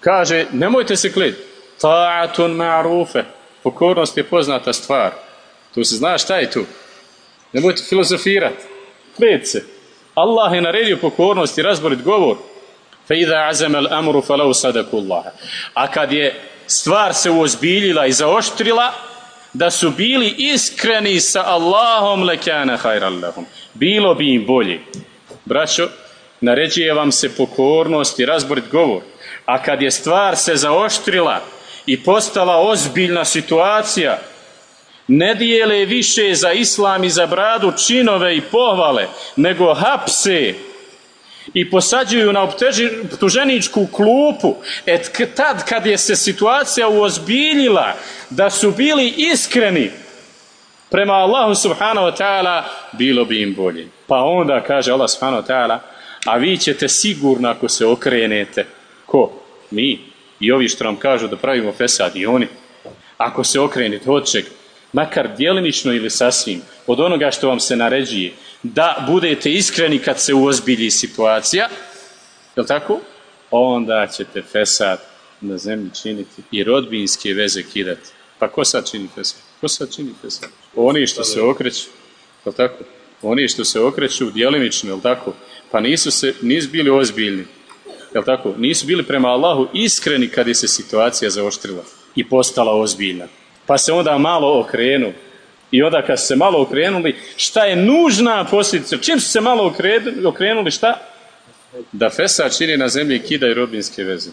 Kaže, nemojte se klet. Ta'atun ma'rufe. Pokornost je poznata stvar. Tu se zna šta je tu. Nemojte filozofirati. Klet se. Allah je naredio pokornost i razborit govor. Fe idha azam al amru falau sadaku. A kad je stvar se uozbiljila i zaoštrila, da su bili iskreni sa Allahom lekana lahum. Bilo bi im bolje. Braćo, naređuje vam se pokornost i razborit govor. A kad je stvar se zaoštrila i postala ozbiljna situacija, ne dijele više za islam i za bradu činove i pohvale, nego hapse i posađuju na optuženičku klupu. Et tad kad je se situacija uozbiljila da su bili iskreni prema Allahu subhanahu wa ta'ala, bilo bi im bolje. Pa onda kaže Allah subhanahu wa ta'ala, a vi ćete sigurno ako se okrenete, ko? Mi. I ovi što nam kažu da pravimo fesad i oni. Ako se okrenete od čega? Makar djelimično ili sasvim, od onoga što vam se naređuje, da budete iskreni kad se uozbilji situacija, jel tako? Onda ćete fesad na zemlji činiti i rodbinske veze kidati. Pa ko sad čini fesad? Ko sad čini fesad? Oni što se okreću, jel tako? Oni što se okreću djelimično, jel tako? Pa nisu, se, nisu bili ozbiljni. jel tako, nisu bili prema Allahu iskreni kad je se situacija zaoštrila i postala ozbiljna. Pa se onda malo okrenu. I onda kad su se malo okrenuli, šta je nužna posljedica? Čim su se malo okrenuli, šta? Da Fesad čini na zemlji kidaju rodbinske veze.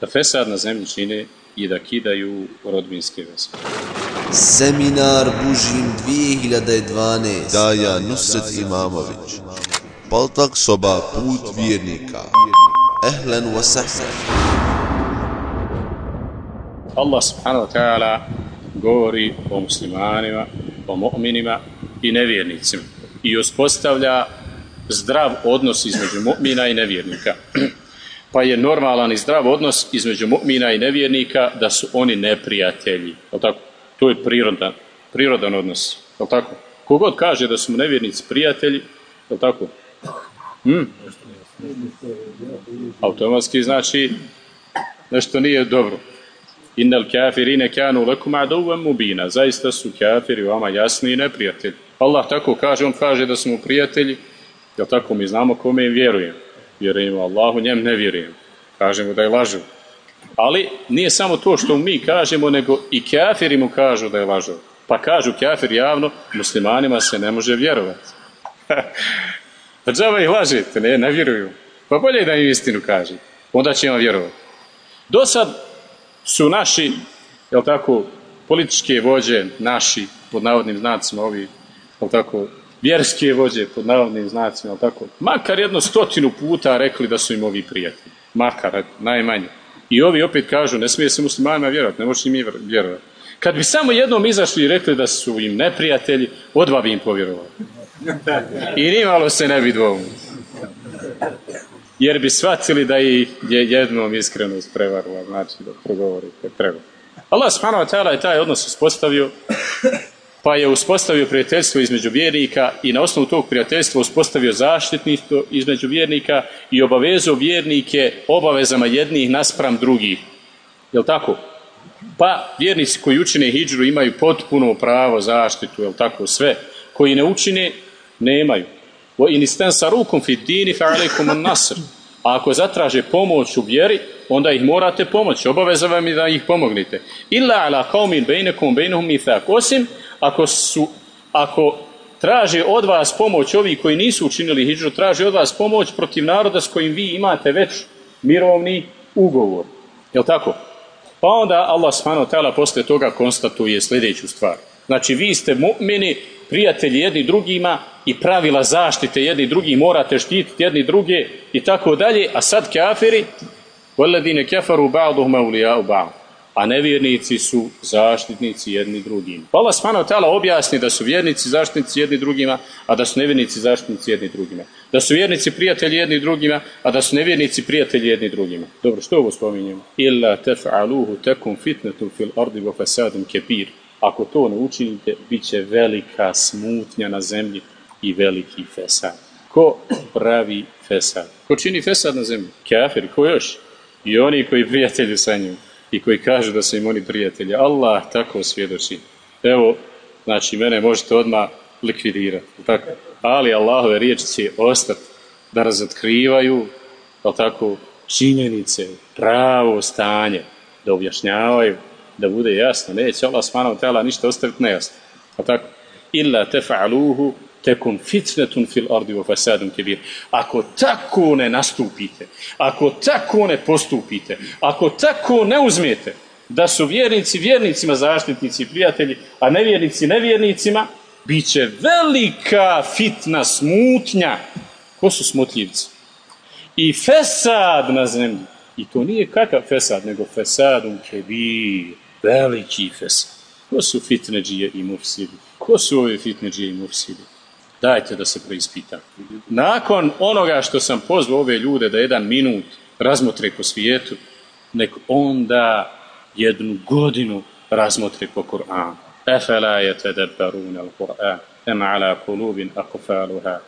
Da Fesad na zemlji čini i da kidaju rodbinske veze. Seminar Bužim 2012 Daja Nusret Imamović Paltak soba put vjernika Ehlen wa sahlen Allah subhanahu wa ta'ala govori o muslimanima, o mu'minima i nevjernicima i uspostavlja zdrav odnos između mu'mina i nevjernika. Pa je normalan i zdrav odnos između mu'mina i nevjernika da su oni neprijatelji. Je tako? To je prirodan, prirodan odnos. Je tako? Kogod kaže da su nevjernici prijatelji, je tako? Hmm? Automatski znači nešto nije dobro. Innal kafirine kanu lakum aduwwan mubina. Zaista su kafiri vama jasni i neprijatelji. Allah tako kaže, on kaže da smo prijatelji, jel tako mi znamo kome im vjerujemo. Vjerujemo Allahu, njem ne vjerujemo. Kažemo da je lažu. Ali nije samo to što mi kažemo, nego i kafiri mu kažu da je lažu. Pa kažu kafir javno, muslimanima se ne može vjerovati. pa džava ih lažete, ne, ne vjeruju. Pa bolje da im istinu kaže. Onda će vam vjerovati. Do sad su naši, jel tako, političke vođe, naši, pod navodnim znacima, ovi, jel tako, vjerske vođe, pod navodnim znacima, jel tako, makar jedno stotinu puta rekli da su im ovi prijatelji. Makar, najmanje. I ovi opet kažu, ne smije se muslimanima vjerovati, ne može im vjerovati. Kad bi samo jednom izašli i rekli da su im neprijatelji, odva bi im povjerovali. I nimalo se ne bi dvomu. Jer bi shvatili da i je jednom iskrenost prevarila, znači da progovori kad treba. Allah subhanahu wa ta'ala je taj odnos uspostavio, pa je uspostavio prijateljstvo između vjernika i na osnovu tog prijateljstva uspostavio zaštitništvo između vjernika i obavezao vjernike obavezama jednih naspram drugih. Jel tako? Pa vjernici koji učine hijđru imaju potpuno pravo zaštitu, jel tako, sve. Koji ne učine, nemaju. Istansarukum fi dini fa alaikum nasr. A ako zatraže pomoć u vjeri, onda ih morate pomoći. Obaveza vam je da ih pomognite. Illa ala qaumin bainakum bainahum mithaq. Osim ako su ako traže od vas pomoć ovi koji nisu učinili hidžu, traže od vas pomoć protiv naroda s kojim vi imate već mirovni ugovor. Jel tako? Pa onda Allah subhanahu wa ta'ala poslije toga konstatuje sljedeću stvar. Znači vi ste mu'mini, prijatelji jedni drugima i pravila zaštite jedni drugih morate štititi jedni druge i tako dalje, a sad kafiri وَالَّذِينَ كَفَرُوا بَعْضُهُمْ أَوْلِيَاءُ بَعْضُ a nevjernici su zaštitnici jedni drugim. Pa Allah subhanahu ta'ala objasni da su vjernici zaštitnici jedni drugima, a da su nevjernici zaštitnici jedni drugima. Da su vjernici prijatelji jedni drugima, a da su nevjernici prijatelji jedni drugima. Dobro, što ovo spominjemo? Illa tef'aluhu tekum fitnetu fil ardi wa fasadun kebir. Ako to ne učinite, bit će velika smutnja na zemlji i veliki fesad. Ko pravi fesad? Ko čini fesad na zemlji? Kafir, ko još? I oni koji prijatelji sa njim i koji kažu da su im oni prijatelji. Allah tako svjedoči. Evo, znači, mene možete odmah likvidirati. Tako? Ali Allahove riječi će ostati da razotkrivaju tako, činjenice, pravo stanje, da objašnjavaju, da bude jasno. Neće Allah tela ništa ostaviti nejasno. Pa tako? Illa tefa'aluhu tekum fitnetun fil ardi wa fasadun kebir. Ako tako ne nastupite, ako tako ne postupite, ako tako ne uzmete da su vjernici vjernicima zaštitnici i prijatelji, a nevjernici nevjernicima, bit će velika fitna smutnja. Ko su smutljivci? I fesad na zemlji. I to nije kakav fesad, nego fesadun kebir. Veliki fesad. Ko su fitneđije i mufsidi? Ko su ovi fitneđije i mufsidi? Dajte da se preispita. Nakon onoga što sam pozvao ove ljude da jedan minut razmotre po svijetu, nek onda jednu godinu razmotre po Kur'anu. Efela je al-Qur'an, em ala kulubin akufaluha.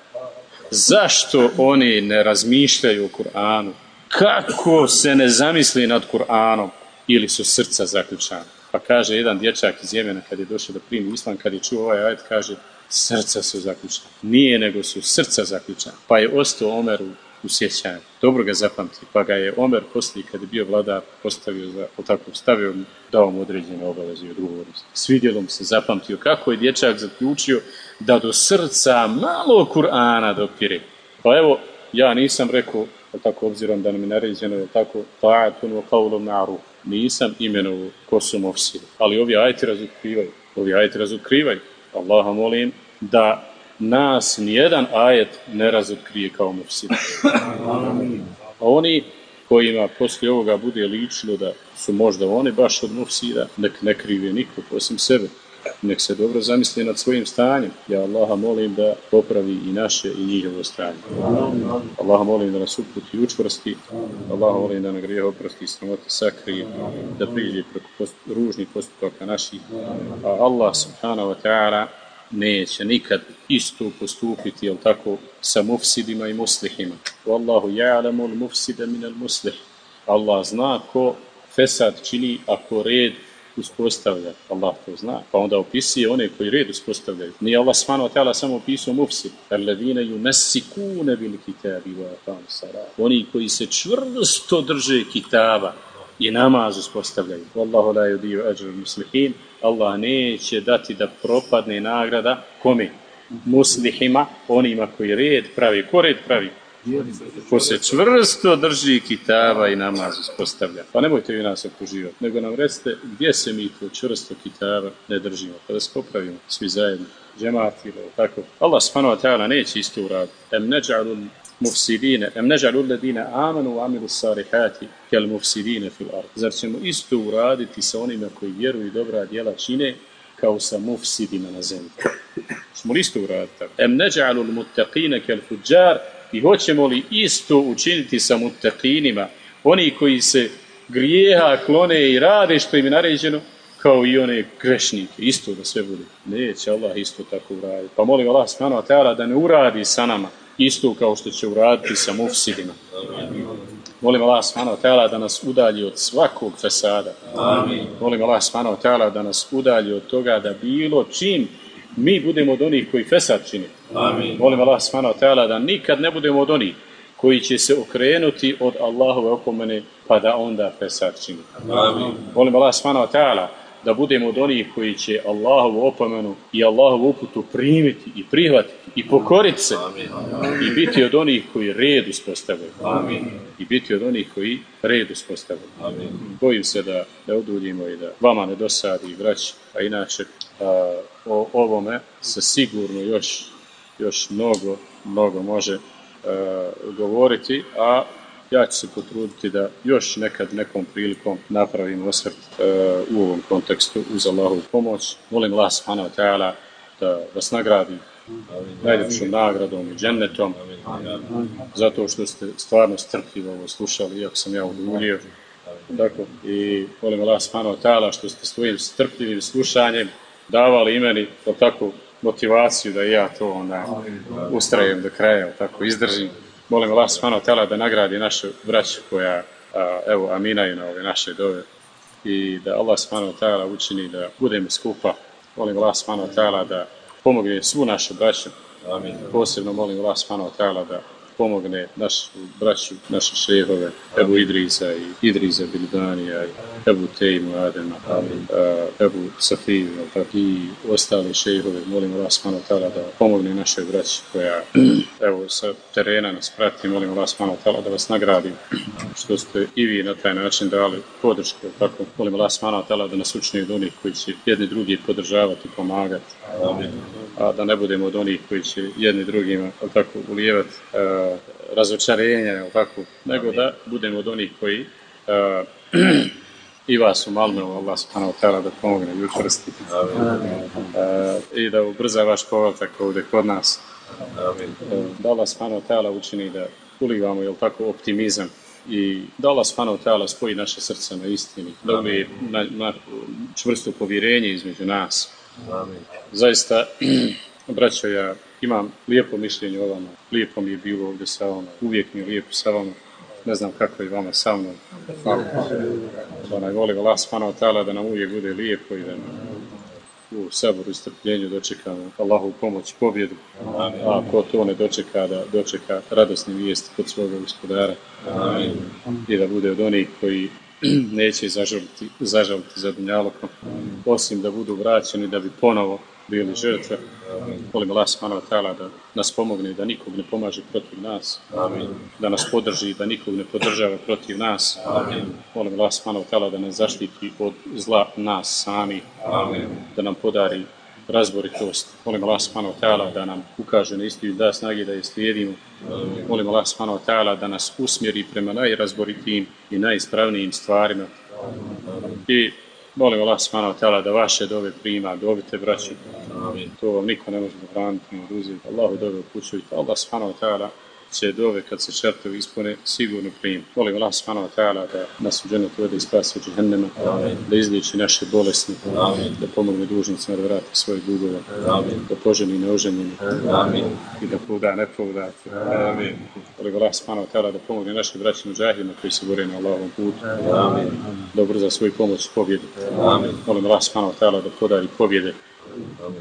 Zašto oni ne razmišljaju o Kur'anu? Kako se ne zamisli nad Kur'anom? Ili su srca zaključana? Pa kaže jedan dječak iz Jemena kad je došao da primi islam, kad je čuo ovaj ajet, kaže srca su zaključana. Nije, nego su srca zaključana. Pa je ostao Omeru u sjećanju. Dobro ga zapamti, pa ga je Omer poslije kad je bio vladar postavio za, tako stavio dao mu određene obaveze i odgovornosti. Svidjelo mu se zapamtio kako je dječak zaključio da do srca malo Kur'ana dopire. Pa evo, ja nisam rekao, tako obzirom da nam je naređeno, je tako, ta'atun wa qawlun ma'ruf. Nisam imenovo ko su. Ali ovi ajti razotkrivaju. Ovi ajti razotkrivaju. Allaha molim da nas nijedan ajet ne razotkrije kao mufsida. A oni kojima poslije ovoga bude ličilo da su možda oni baš od mufsida, nek ne krive niko osim sebe. Nek se dobro zamisli nad svojim stanjem. Ja Allaha molim da popravi i naše i njihovo stanje. Allaha molim da nas uputi učvrsti. Allaha molim da na grijeh oprosti i sramote sakrije. Da priđe preko post ružnih postupaka naših. A Allah subhanahu wa ta'ala neće nikad isto postupiti, jel tako, sa mufsidima i muslihima. Wallahu ja'lamu al-mufsida min al-muslih. Allah zna ko fesad čini, ako red uspostavlja. Allah to zna. Pa onda opisuje one koji red uspostavljaju. Nije Allah wa ta'ala samo opisao mufsid. Alladine yumassikune bil kitabi wa. Oni koji se čvrsto drže kitaba i namaz uspostavljaju. Wallahu la yudiyu ajra muslihin. Allah neće dati da propadne nagrada kome? Muslihima, onima koji red pravi. Ko red pravi? Ko se čvrsto drži kitaba i namaz uspostavlja. Pa nemojte vi nas optuživati, nego nam recite gdje se mi to čvrsto kitaba ne držimo, pa da se popravimo svi zajedno. Džemati ili tako. Allah subhanahu neće isto uraditi. Em neđa'lu mufsidine, em neđa'lu ledine amanu amilu sarihati kel mufsidine fil ard. Zar ćemo isto uraditi sa onima koji vjeruju i dobra djela čine kao sa mufsidima na zemlji? Smo li isto uraditi? Em neđa'lu muttaqine kel fuđar i hoćemo li isto učiniti sa muttaqinima, oni koji se grijeha klone i rade što im je naređeno, kao i one grešnike, isto da sve bude. Neće Allah isto tako uraditi. Pa molim Allah ta'ala da ne uradi sa nama isto kao što će uraditi sa mufsidima. Molim Allah ta'ala da nas udalji od svakog fesada. Amin. Molim Allah ta'ala da nas udalji od toga da bilo čim mi budemo od onih koji fesad čini. Amin. Molim Allah subhanahu ta'ala da nikad ne budemo od onih koji će se okrenuti od Allahove opomene pa da onda fesad čini. Amin. Molim Allah subhanahu ta'ala da budemo od onih koji će Allahovu opomenu i Allahovu uputu primiti i prihvatiti i pokoriti se Amin. i biti od onih koji red uspostavljaju. Amin. I biti od onih koji red uspostavljaju. Bojim se da, da oduljimo i da vama ne dosadi vrać, a inače o ovome se sigurno još, još mnogo, mnogo može a, govoriti, a ja ću se potruditi da još nekad nekom prilikom napravim osvrt uh, u ovom kontekstu uz Allahovu pomoć. Molim Allah subhanahu ta'ala da vas nagradi najljepšom nagradom i džennetom zato što ste stvarno strpljivo ovo slušali iako sam ja uduljio tako i molim Allah subhanahu ta'ala što ste svojim strpljivim slušanjem davali imeni tako motivaciju da ja to onda ustrajem do kraja tako izdržim. Molim Allah subhanahu ta'ala da nagradi našu braću koja a, evo aminaju na ove naše dove i da Allah subhanahu ta'ala učini da budemo skupa. Molim Allah subhanahu ta'ala da pomogne svu našu braću. Amin. posebno molim Allah subhanahu ta'ala da pomogne našu braću, naše šehove, Ebu Idrisa i Idrisa Bildanija i Ebu Tejmu Adema, uh, Ebu Safiju i ostale šehove. Molim Allah smano tala da pomogne našoj braći koja evo sa terena nas prati. Molim Allah smano tala da vas nagradi što ste i vi na taj način dali podršku. Tako. Molim Allah smano tala da nas učini od onih koji će jedni drugi podržavati, pomagati. Amin a da ne budemo od onih koji će jedni drugima tako ulijevati razočarenja, jel tako, nego da budemo od onih koji uh, i vas u Malmeu, Allah subhanahu ta'ala da pomogne i učvrsti. Uh, i da ubrza vaš povratak ovdje kod nas. Uh, da Allah subhanahu ta'ala učini da ulivamo, jel tako, optimizam i da Allah subhanahu ta'ala spoji naše srce na istini, da uvije na, na čvrsto povjerenje između nas. Amin. Zaista, braćo, ja imam lijepo mišljenje o vama. Lijepo mi je bilo ovdje sa vama. Uvijek mi je lijepo sa vama. Ne znam kako je vama sa mnom. Da nam voli Allah subhanahu ta'ala da nam uvijek bude lijepo i da u saboru i strpljenju dočekamo Allahu pomoć pobjedu. Amin. A ko to ne dočeka, da dočeka radosni vijest kod svoga gospodara. Amin. I da bude od onih koji neće zažaliti, zažaliti za dunjalokom, osim da budu vraćeni da bi ponovo bili žrtve. Molim Allah subhanahu wa ta'ala da nas pomogne, da nikog ne pomaže protiv nas. Amin. Da nas podrži, da nikog ne podržava protiv nas. Amin. Molim Allah subhanahu wa ta'ala da nas zaštiti od zla nas sami. Amin. Da nam podari razboritost. Molim Allah subhanahu ta'ala da nam ukaže na istinu, da snage da je slijedimo. Amin. Molim Allah subhanahu ta'ala da nas usmjeri prema najrazboritijim i najispravnijim stvarima. I Molim Allah subhanahu ta'ala da vaše dove prima, dovite braći. To vam niko ne može zabraniti, ne oduzeti. Allahu dove upućujte. Allah subhanahu ta'ala će dove kad se šartovi ispune sigurno prim. Molim Allah subhanahu wa ta'ala da nas u dženetu vede i spasi od džehennema, da izliječi naše bolesne, Amin. da pomogne dužnicima da vrati svoje dugove, Amin. da poženi neoženjeni Amin. i da poda nepovdati. Amin. Molim Allah subhanahu wa ta'ala da pomogne našim braćim džahima koji se bore na Allahovom putu. Amin. Da ubrza svoju pomoć i pobjedu. Amin. Molim Allah subhanahu wa ta'ala da podari pobjede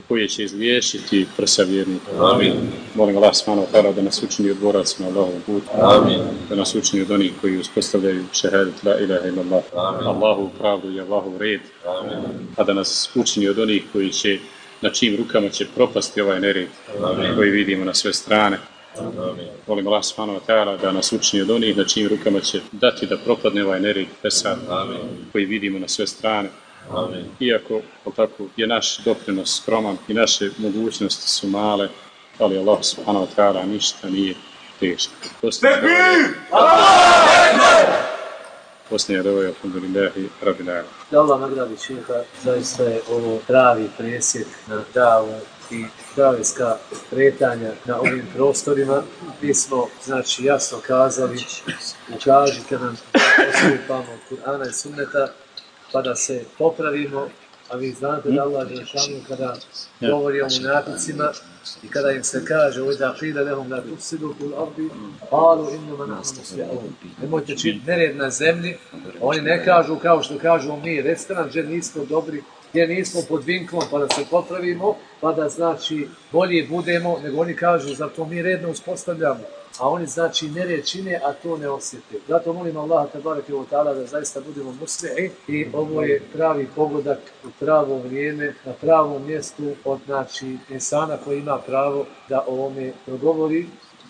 koje će izliješiti prsa vjernika. Amin. Molim Allah wa ta'ala da nas učini od na Allahovom putu. Amin. Da nas učini od onih koji uspostavljaju šehadet la ilaha illa Allah. Amin. Allahu pravdu i Allahu red. Amin. A da nas učini od onih koji će na čijim rukama će propasti ovaj nered Amin. koji vidimo na sve strane. Amin. Molim Allah subhanahu wa da nas učini od onih na čijim rukama će dati da propadne ovaj nered pesad koji vidimo na sve strane. Amin. Iako tako, je naš doprinos skroman i naše mogućnosti su male, ali Allah subhanahu wa ta'ala ništa nije teško. Tekbir! Posljednja dova je alhamdulillahi rabbil alamin. Da Allah nagradi šeha, zaista je ovo pravi presjek na davu i davinska kretanja na ovim prostorima. Mi smo, znači, jasno kazali, ukažite nam postupamo Kur'ana i Sunneta, pa da se popravimo, a vi znate da Allah Žešanu kada govori o munaficima i kada im se kaže ovdje prida lehom da tufsidu kul ardi, palu innu manahnu svijalu. Nemojte činiti nered na zemlji, oni ne kažu kao što kažu mi, recite nam gdje nismo dobri, gdje nismo pod vinklom pa da se popravimo, pa da znači bolje budemo, nego oni kažu zato mi redno uspostavljamo a oni znači nered čine, a to ne osjete. Zato molim Allaha tabaraka wa ta'ala da zaista budemo musli'i i ovo je pravi pogodak u pravo vrijeme, na pravom mjestu od znači insana koji ima pravo da o ovome progovori.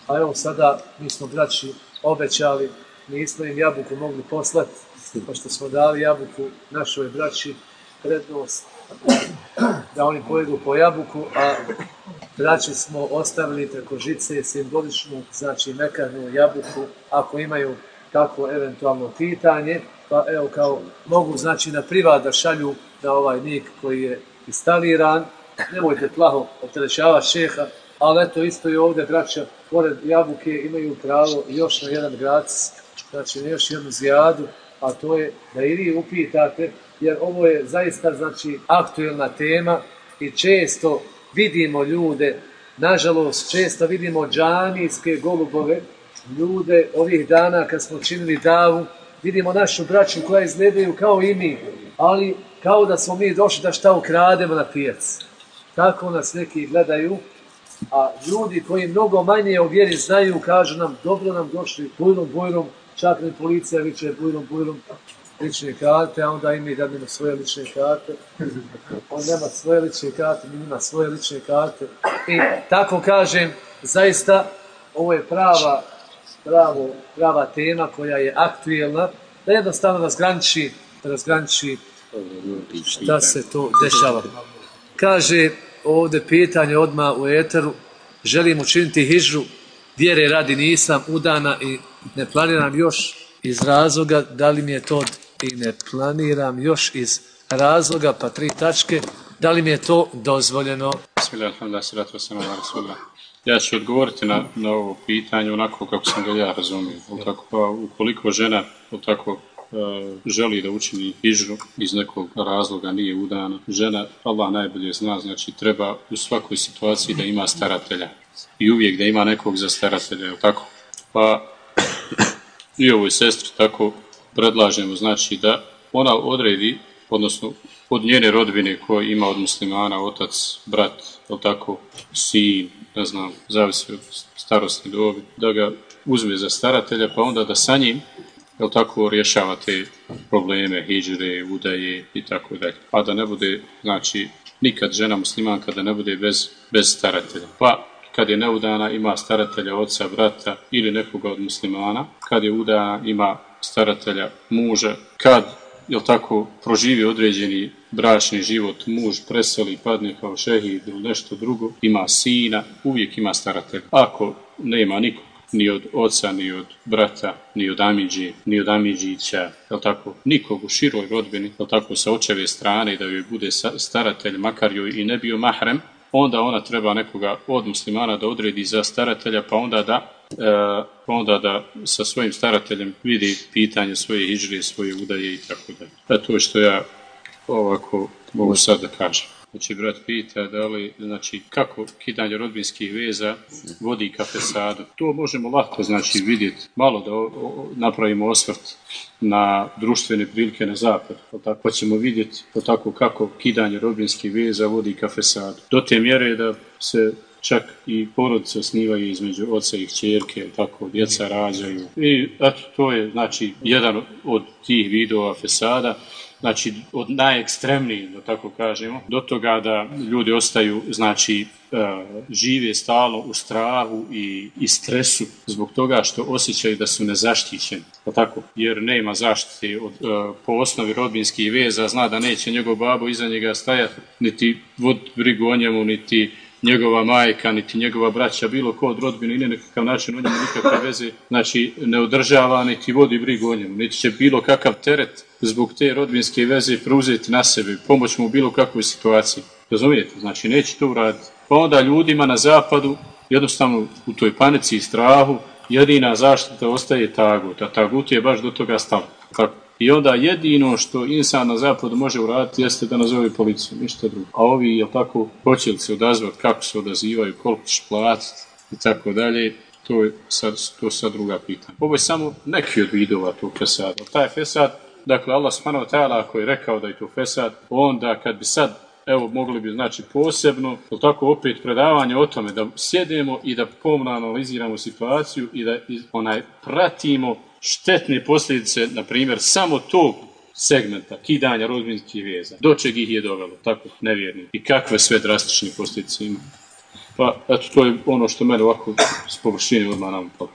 A evo sada mi smo braći obećali, nismo im jabuku mogli poslati, pošto smo dali jabuku našoj braći prednost da oni pojedu po jabuku, a braći smo ostavili preko žice simboličnu, znači mekanu jabuku, ako imaju kako eventualno pitanje, pa evo kao mogu znači na privat da šalju da ovaj nik koji je instaliran, nemojte plaho opterećavati šeha, ali eto isto i ovdje braća, pored jabuke imaju pravo još na jedan grac, znači na još jednu zjadu, a to je da i vi upitate jer ovo je zaista znači aktuelna tema i često vidimo ljude, nažalost često vidimo džanijske golubove, ljude ovih dana kad smo činili davu, vidimo našu braću koja izgledaju kao i mi, ali kao da smo mi došli da šta ukrademo na pijac. Tako nas neki gledaju, a ljudi koji mnogo manje o vjeri znaju, kažu nam, dobro nam došli, bujrom, bujrom, čak ne policija viče bujrom, bujrom, lične karte, a onda i mi dadimo svoje lične karte. On nema svoje lične karte, mi ima svoje lične karte. I tako kažem, zaista, ovo je prava, pravo, prava tema koja je aktuelna, da jednostavno razgraniči, razgraniči šta se to dešava. Kaže ovdje pitanje odma u eteru, želim učiniti hižru, vjere radi nisam udana i ne planiram još iz razloga da li mi je to i ne planiram još iz razloga, pa tri tačke, da li mi je to dozvoljeno? Ja ću odgovoriti na, na ovo pitanje onako kako sam ga ja razumio. Tako, pa, ukoliko žena tako, uh, želi da učini hižru iz nekog razloga nije udana, žena, Allah najbolje zna, znači treba u svakoj situaciji da ima staratelja i uvijek da ima nekog za staratelja, tako? Pa i ovoj sestri tako predlažemo znači da ona odredi, odnosno od njene rodbine koji ima od muslimana otac, brat, ili tako, sin, ne znam, zavisi od starostne dobi, da ga uzme za staratelja, pa onda da sa njim jel tako, rješava te probleme, hijđre, udaje i tako dalje. A da ne bude, znači, nikad žena muslimanka da ne bude bez, bez staratelja. Pa kad je neudana ima staratelja oca, brata ili nekoga od muslimana, kad je udana ima staratelja muža, kad jel tako, proživi određeni bračni život, muž preseli, padne kao šehid ili nešto drugo, ima sina, uvijek ima staratelja. Ako nema nikog, ni od oca, ni od brata, ni od Amidži, ni od Amidžića, jel tako, nikog u široj rodbini, jel tako, sa očeve strane da joj bude staratelj, makar joj i ne bio mahrem, onda ona treba nekoga od muslimana da odredi za staratelja, pa onda da e, pa onda da sa svojim starateljem vidi pitanje svoje hijđre, svoje udaje i tako dalje. E to je što ja ovako mogu sad da kažem. Znači, brat pita da li, znači, kako kidanje rodbinskih veza vodi ka fesadu. To možemo lako, znači, vidjeti, malo da o, o, napravimo osvrt na društvene prilike na zapad. Pa tako ćemo vidjeti pa tako kako kidanje rodbinskih veza vodi ka fesadu. Do te mjere da se čak i porodice osnivaju između oca i čerke, tako djeca rađaju. I eto, to je znači jedan od tih vidova fesada znači od najekstremnijih, da tako kažemo, do toga da ljudi ostaju, znači, uh, žive stalno u strahu i, i stresu zbog toga što osjećaju da su nezaštićeni, da tako, jer nema zaštite od, uh, po osnovi rodbinskih veza, zna da neće njegov babo iza njega stajati, niti vod brigu o njemu, niti njegova majka, niti njegova braća, bilo ko od rodbine, i nekakav način o njemu nikakve veze, znači ne održava, niti vodi brigu o njemu, niti će bilo kakav teret zbog te rodbinske veze preuzeti na sebe, pomoć mu u bilo kakvoj situaciji. Razumijete? Znači neće to uraditi. Pa onda ljudima na zapadu, jednostavno u toj panici i strahu, jedina zaštita ostaje tagut, a tagut je baš do toga stalo. Tako. I onda jedino što insan na zapadu može uraditi jeste da nazove policiju, ništa drugo. A ovi, je tako, hoće li se odazvati, kako se odazivaju, koliko ćeš platiti i tako dalje, to je sad, to sad druga pitanja. Ovo je samo neki od vidova tog fesada. Taj fesad, dakle, Allah subhanahu ta'ala ako je rekao da je to fesad, onda kad bi sad evo mogli bi znači posebno, tako opet predavanje o tome da sjedemo i da pomno analiziramo situaciju i da onaj pratimo štetne posljedice, na primjer, samo tog segmenta kidanja rodbinskih veza, do čeg ih je dovelo, tako nevjerni, i kakve sve drastične posljedice ima. Pa, eto, to je ono što mene ovako s površine odmah nam pa.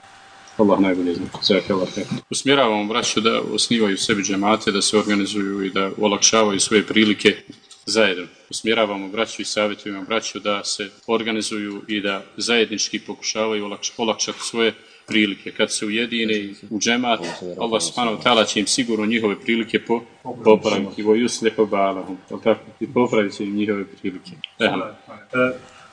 Allah najbolje zna. Usmjeravamo braću da osnivaju sebi džemate, da se organizuju i da olakšavaju svoje prilike zajedno. Usmjeravamo braću i savjetujemo braću da se organizuju i da zajednički pokušavaju olakš, olakšati svoje prilike. Kad se ujedine u džemat, Allah subhanahu ta'ala će im sigurno njihove prilike po, popraviti. Vo yuslihu balahum. I popraviti im njihove prilike. Ehm.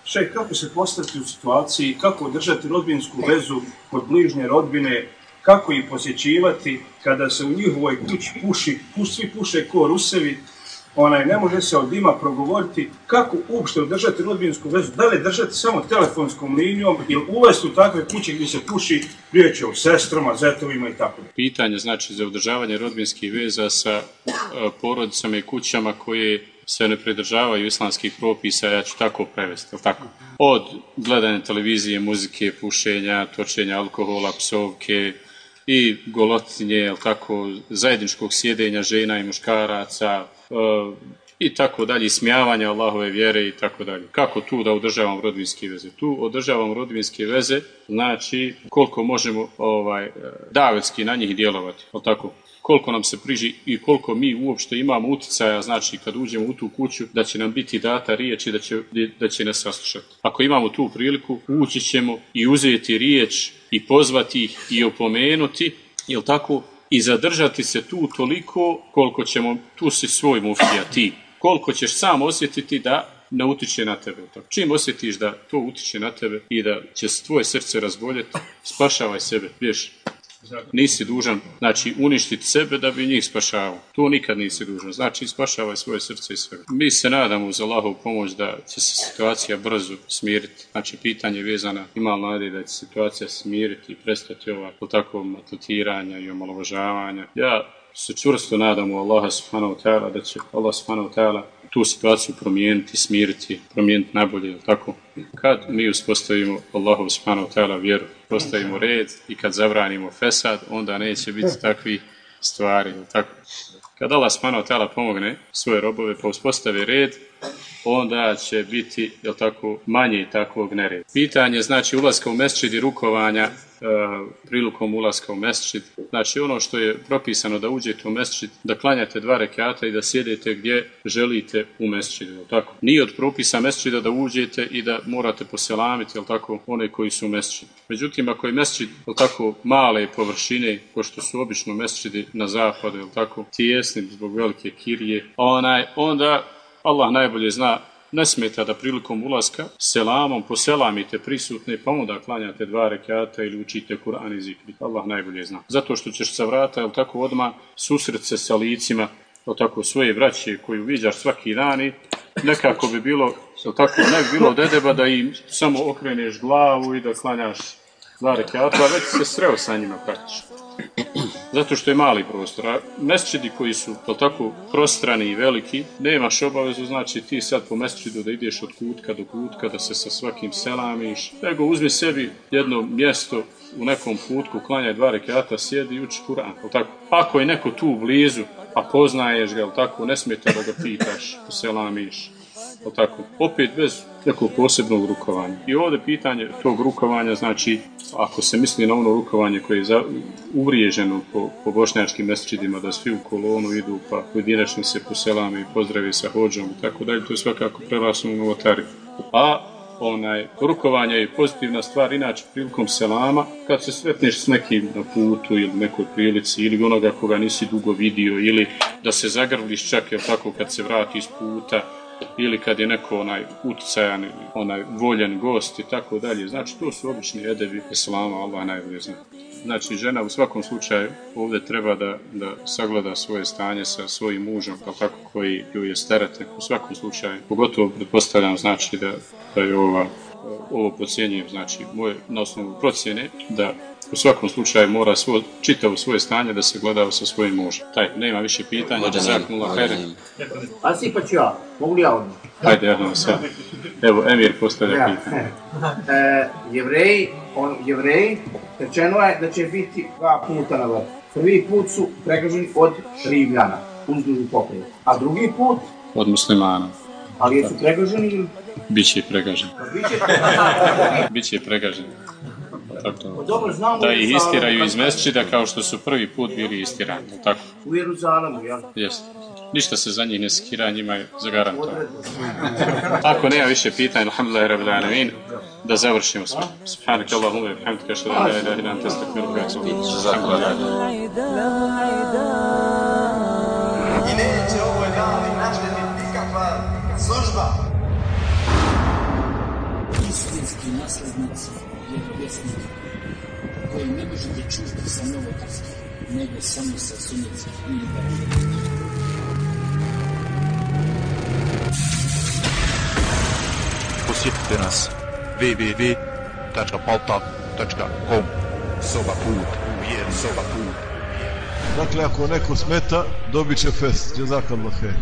Še, kako se postaviti u situaciji, kako održati rodbinsku vezu kod bližnje rodbine, kako ih posjećivati kada se u njihovoj kući puši, puš, svi puše ko rusevi, onaj, ne može se od dima progovoriti kako uopšte održati rodbinsku vezu, da li držati samo telefonskom linijom ili uvesti u takve kuće gdje se puši riječ o sestrama, zetovima i tako. Pitanje znači za održavanje rodbinskih veza sa uh, porodicama i kućama koje se ne pridržavaju islamskih propisa, ja ću tako prevesti, tako? Od gledanja televizije, muzike, pušenja, točenja alkohola, psovke i golotinje, tako, zajedničkog sjedenja žena i muškaraca, i tako dalje, smijavanja Allahove vjere i tako dalje. Kako tu da održavam rodbinske veze? Tu održavam rodbinske veze, znači koliko možemo ovaj davetski na njih djelovati, o tako? koliko nam se priži i koliko mi uopšte imamo uticaja, znači kad uđemo u tu kuću, da će nam biti data riječ i da će, da će nas saslušati. Ako imamo tu priliku, ući ćemo i uzeti riječ i pozvati ih i opomenuti, jel tako, i zadržati se tu toliko koliko ćemo, tu si svoj muftija, ti, koliko ćeš sam osjetiti da ne utiče na tebe. Čim osjetiš da to utiče na tebe i da će tvoje srce razboljeti, spašavaj sebe, vješ, nisi dužan, znači, uništiti sebe da bi njih spašavao. To nikad nisi dužan. Znači, spašavaj svoje srce i sebe. Mi se nadamo uz Allahovu pomoć da će se situacija brzo smiriti. Znači, pitanje vezana ima nade da će situacija smiriti i prestati ova po takvom atletiranja i omalovažavanja. Ja se čvrsto nadamo Allaha subhanahu ta'ala da će Allah subhanahu ta'ala tu situaciju promijeniti, smiriti, promijeniti najbolje, jel tako? Kad mi uspostavimo Allahu subhanahu ta'ala vjeru, postavimo red i kad zabranimo fesad, onda neće biti takvi stvari, jel tako? Kad Allah subhanahu ta'ala pomogne svoje robove pa uspostavi red, onda će biti, jel tako, manje takvog nereda. Pitanje znači ulaska u mesčid i rukovanja prilikom ulaska u mesčid. Znači ono što je propisano da uđete u mesčid, da klanjate dva rekata i da sjedete gdje želite u mesčidu, tako? Nije od propisa mesčida da uđete i da morate poselamiti, jel tako, one koji su u mesčidu. Međutim, ako je mesčid, jel tako, male površine, što su obično mesčidi na zapadu, jel tako, tijesni zbog velike kirije, onaj, onda Allah najbolje zna ne smeta da prilikom ulaska selamom poselamite prisutne pa onda klanjate dva rekata ili učite Kur'an i zikri. Allah najbolje zna. Zato što ćeš sa vrata, jel tako, odmah susret se sa licima, jel tako, svoje vraće koju viđaš svaki dan i nekako bi bilo, jel tako, ne bi bilo dedeba da im samo okreneš glavu i da klanjaš dva rekata, već se sreo sa njima praktično. Zato što je mali prostor. A mesčidi koji su to tako prostrani i veliki, nemaš obavezu, znači ti sad po mesčidu da ideš od kutka do kutka, da se sa svakim selamiš, nego uzmi sebi jedno mjesto u nekom putku, klanjaj dva rekata, sjedi i uči Kur'an. Tako. Ako je neko tu blizu, a poznaješ ga, tako, ne smijete da ga pitaš, poselamiš, tako, opet bez nekog posebnog rukovanja. I ovdje pitanje tog rukovanja, znači, ako se misli na ono rukovanje koje je za, uvriježeno po, po bošnjačkim mesečidima, da svi u kolonu idu, pa pojedinačno se poselame i pozdravi sa hođom i tako dalje, to je svakako prelasno u novotari. A onaj, rukovanje je pozitivna stvar, inače prilikom selama, kad se sretneš s nekim na putu ili nekoj prilici, ili onoga koga nisi dugo vidio, ili da se zagrliš čak, jel tako, kad se vrati iz puta, ili kad je neko onaj utjecajan, onaj voljen gost i tako dalje. Znači, to su obični edevi Islama, Allah najbolje zna. Znači, žena u svakom slučaju ovdje treba da, da sagleda svoje stanje sa svojim mužem, kao tako koji ju je starate u svakom slučaju. Pogotovo pretpostavljam znači da, da je ova, ovo procjenjujem, znači moje, na osnovu procjene, da u svakom slučaju mora svo, čitavo svoje stanje da se gleda sa svojim mužem. Taj, nema više pitanja, da zaknula hajde. A si pa ću ja, mogu li ja odmah? Hajde, ja sve. Evo, Emir postavlja ja. pitanje. E, jevreji, on, jevreji, rečeno je da će biti dva puta na vrhu. Prvi put su pregaženi od Rimljana, uzdužu pokriju. A drugi put? Od muslimana. Ali jesu pregaženi ili? Biće pregaženi. Biće pregaženi. Biće pregaženi. Tako, Pa dobro, znamo da ih istiraju iz mesčida kao što su prvi put bili istirani. Tako, U Jeruzalemu, jel? jeste. Ništa se za njih ne skira, njima je zagarantovano. Ako nema više pitanja, alhamdulillah, rabbil alamin, da završimo sve. Subhanak Allahumma bihamdika an la ilaha illa anta astaghfiruka wa atubu ilayk. I neće ovoj dali naštetiti nikakva služba. istinski naslednici svjesni koje ne možete čuti sa novotarskih, nego samo sa sunetskih ili Posjetite nas www.paltav.com Soba put, uvijen soba put. Dakle, ako neko smeta, dobit će fest. Jazakallah hej.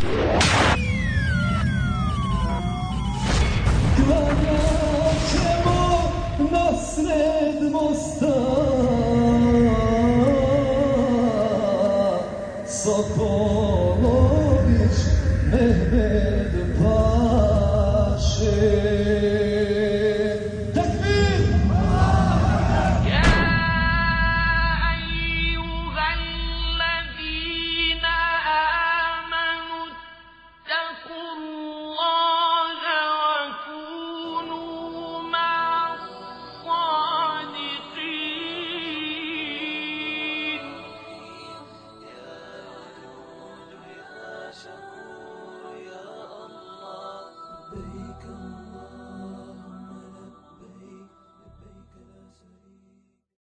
most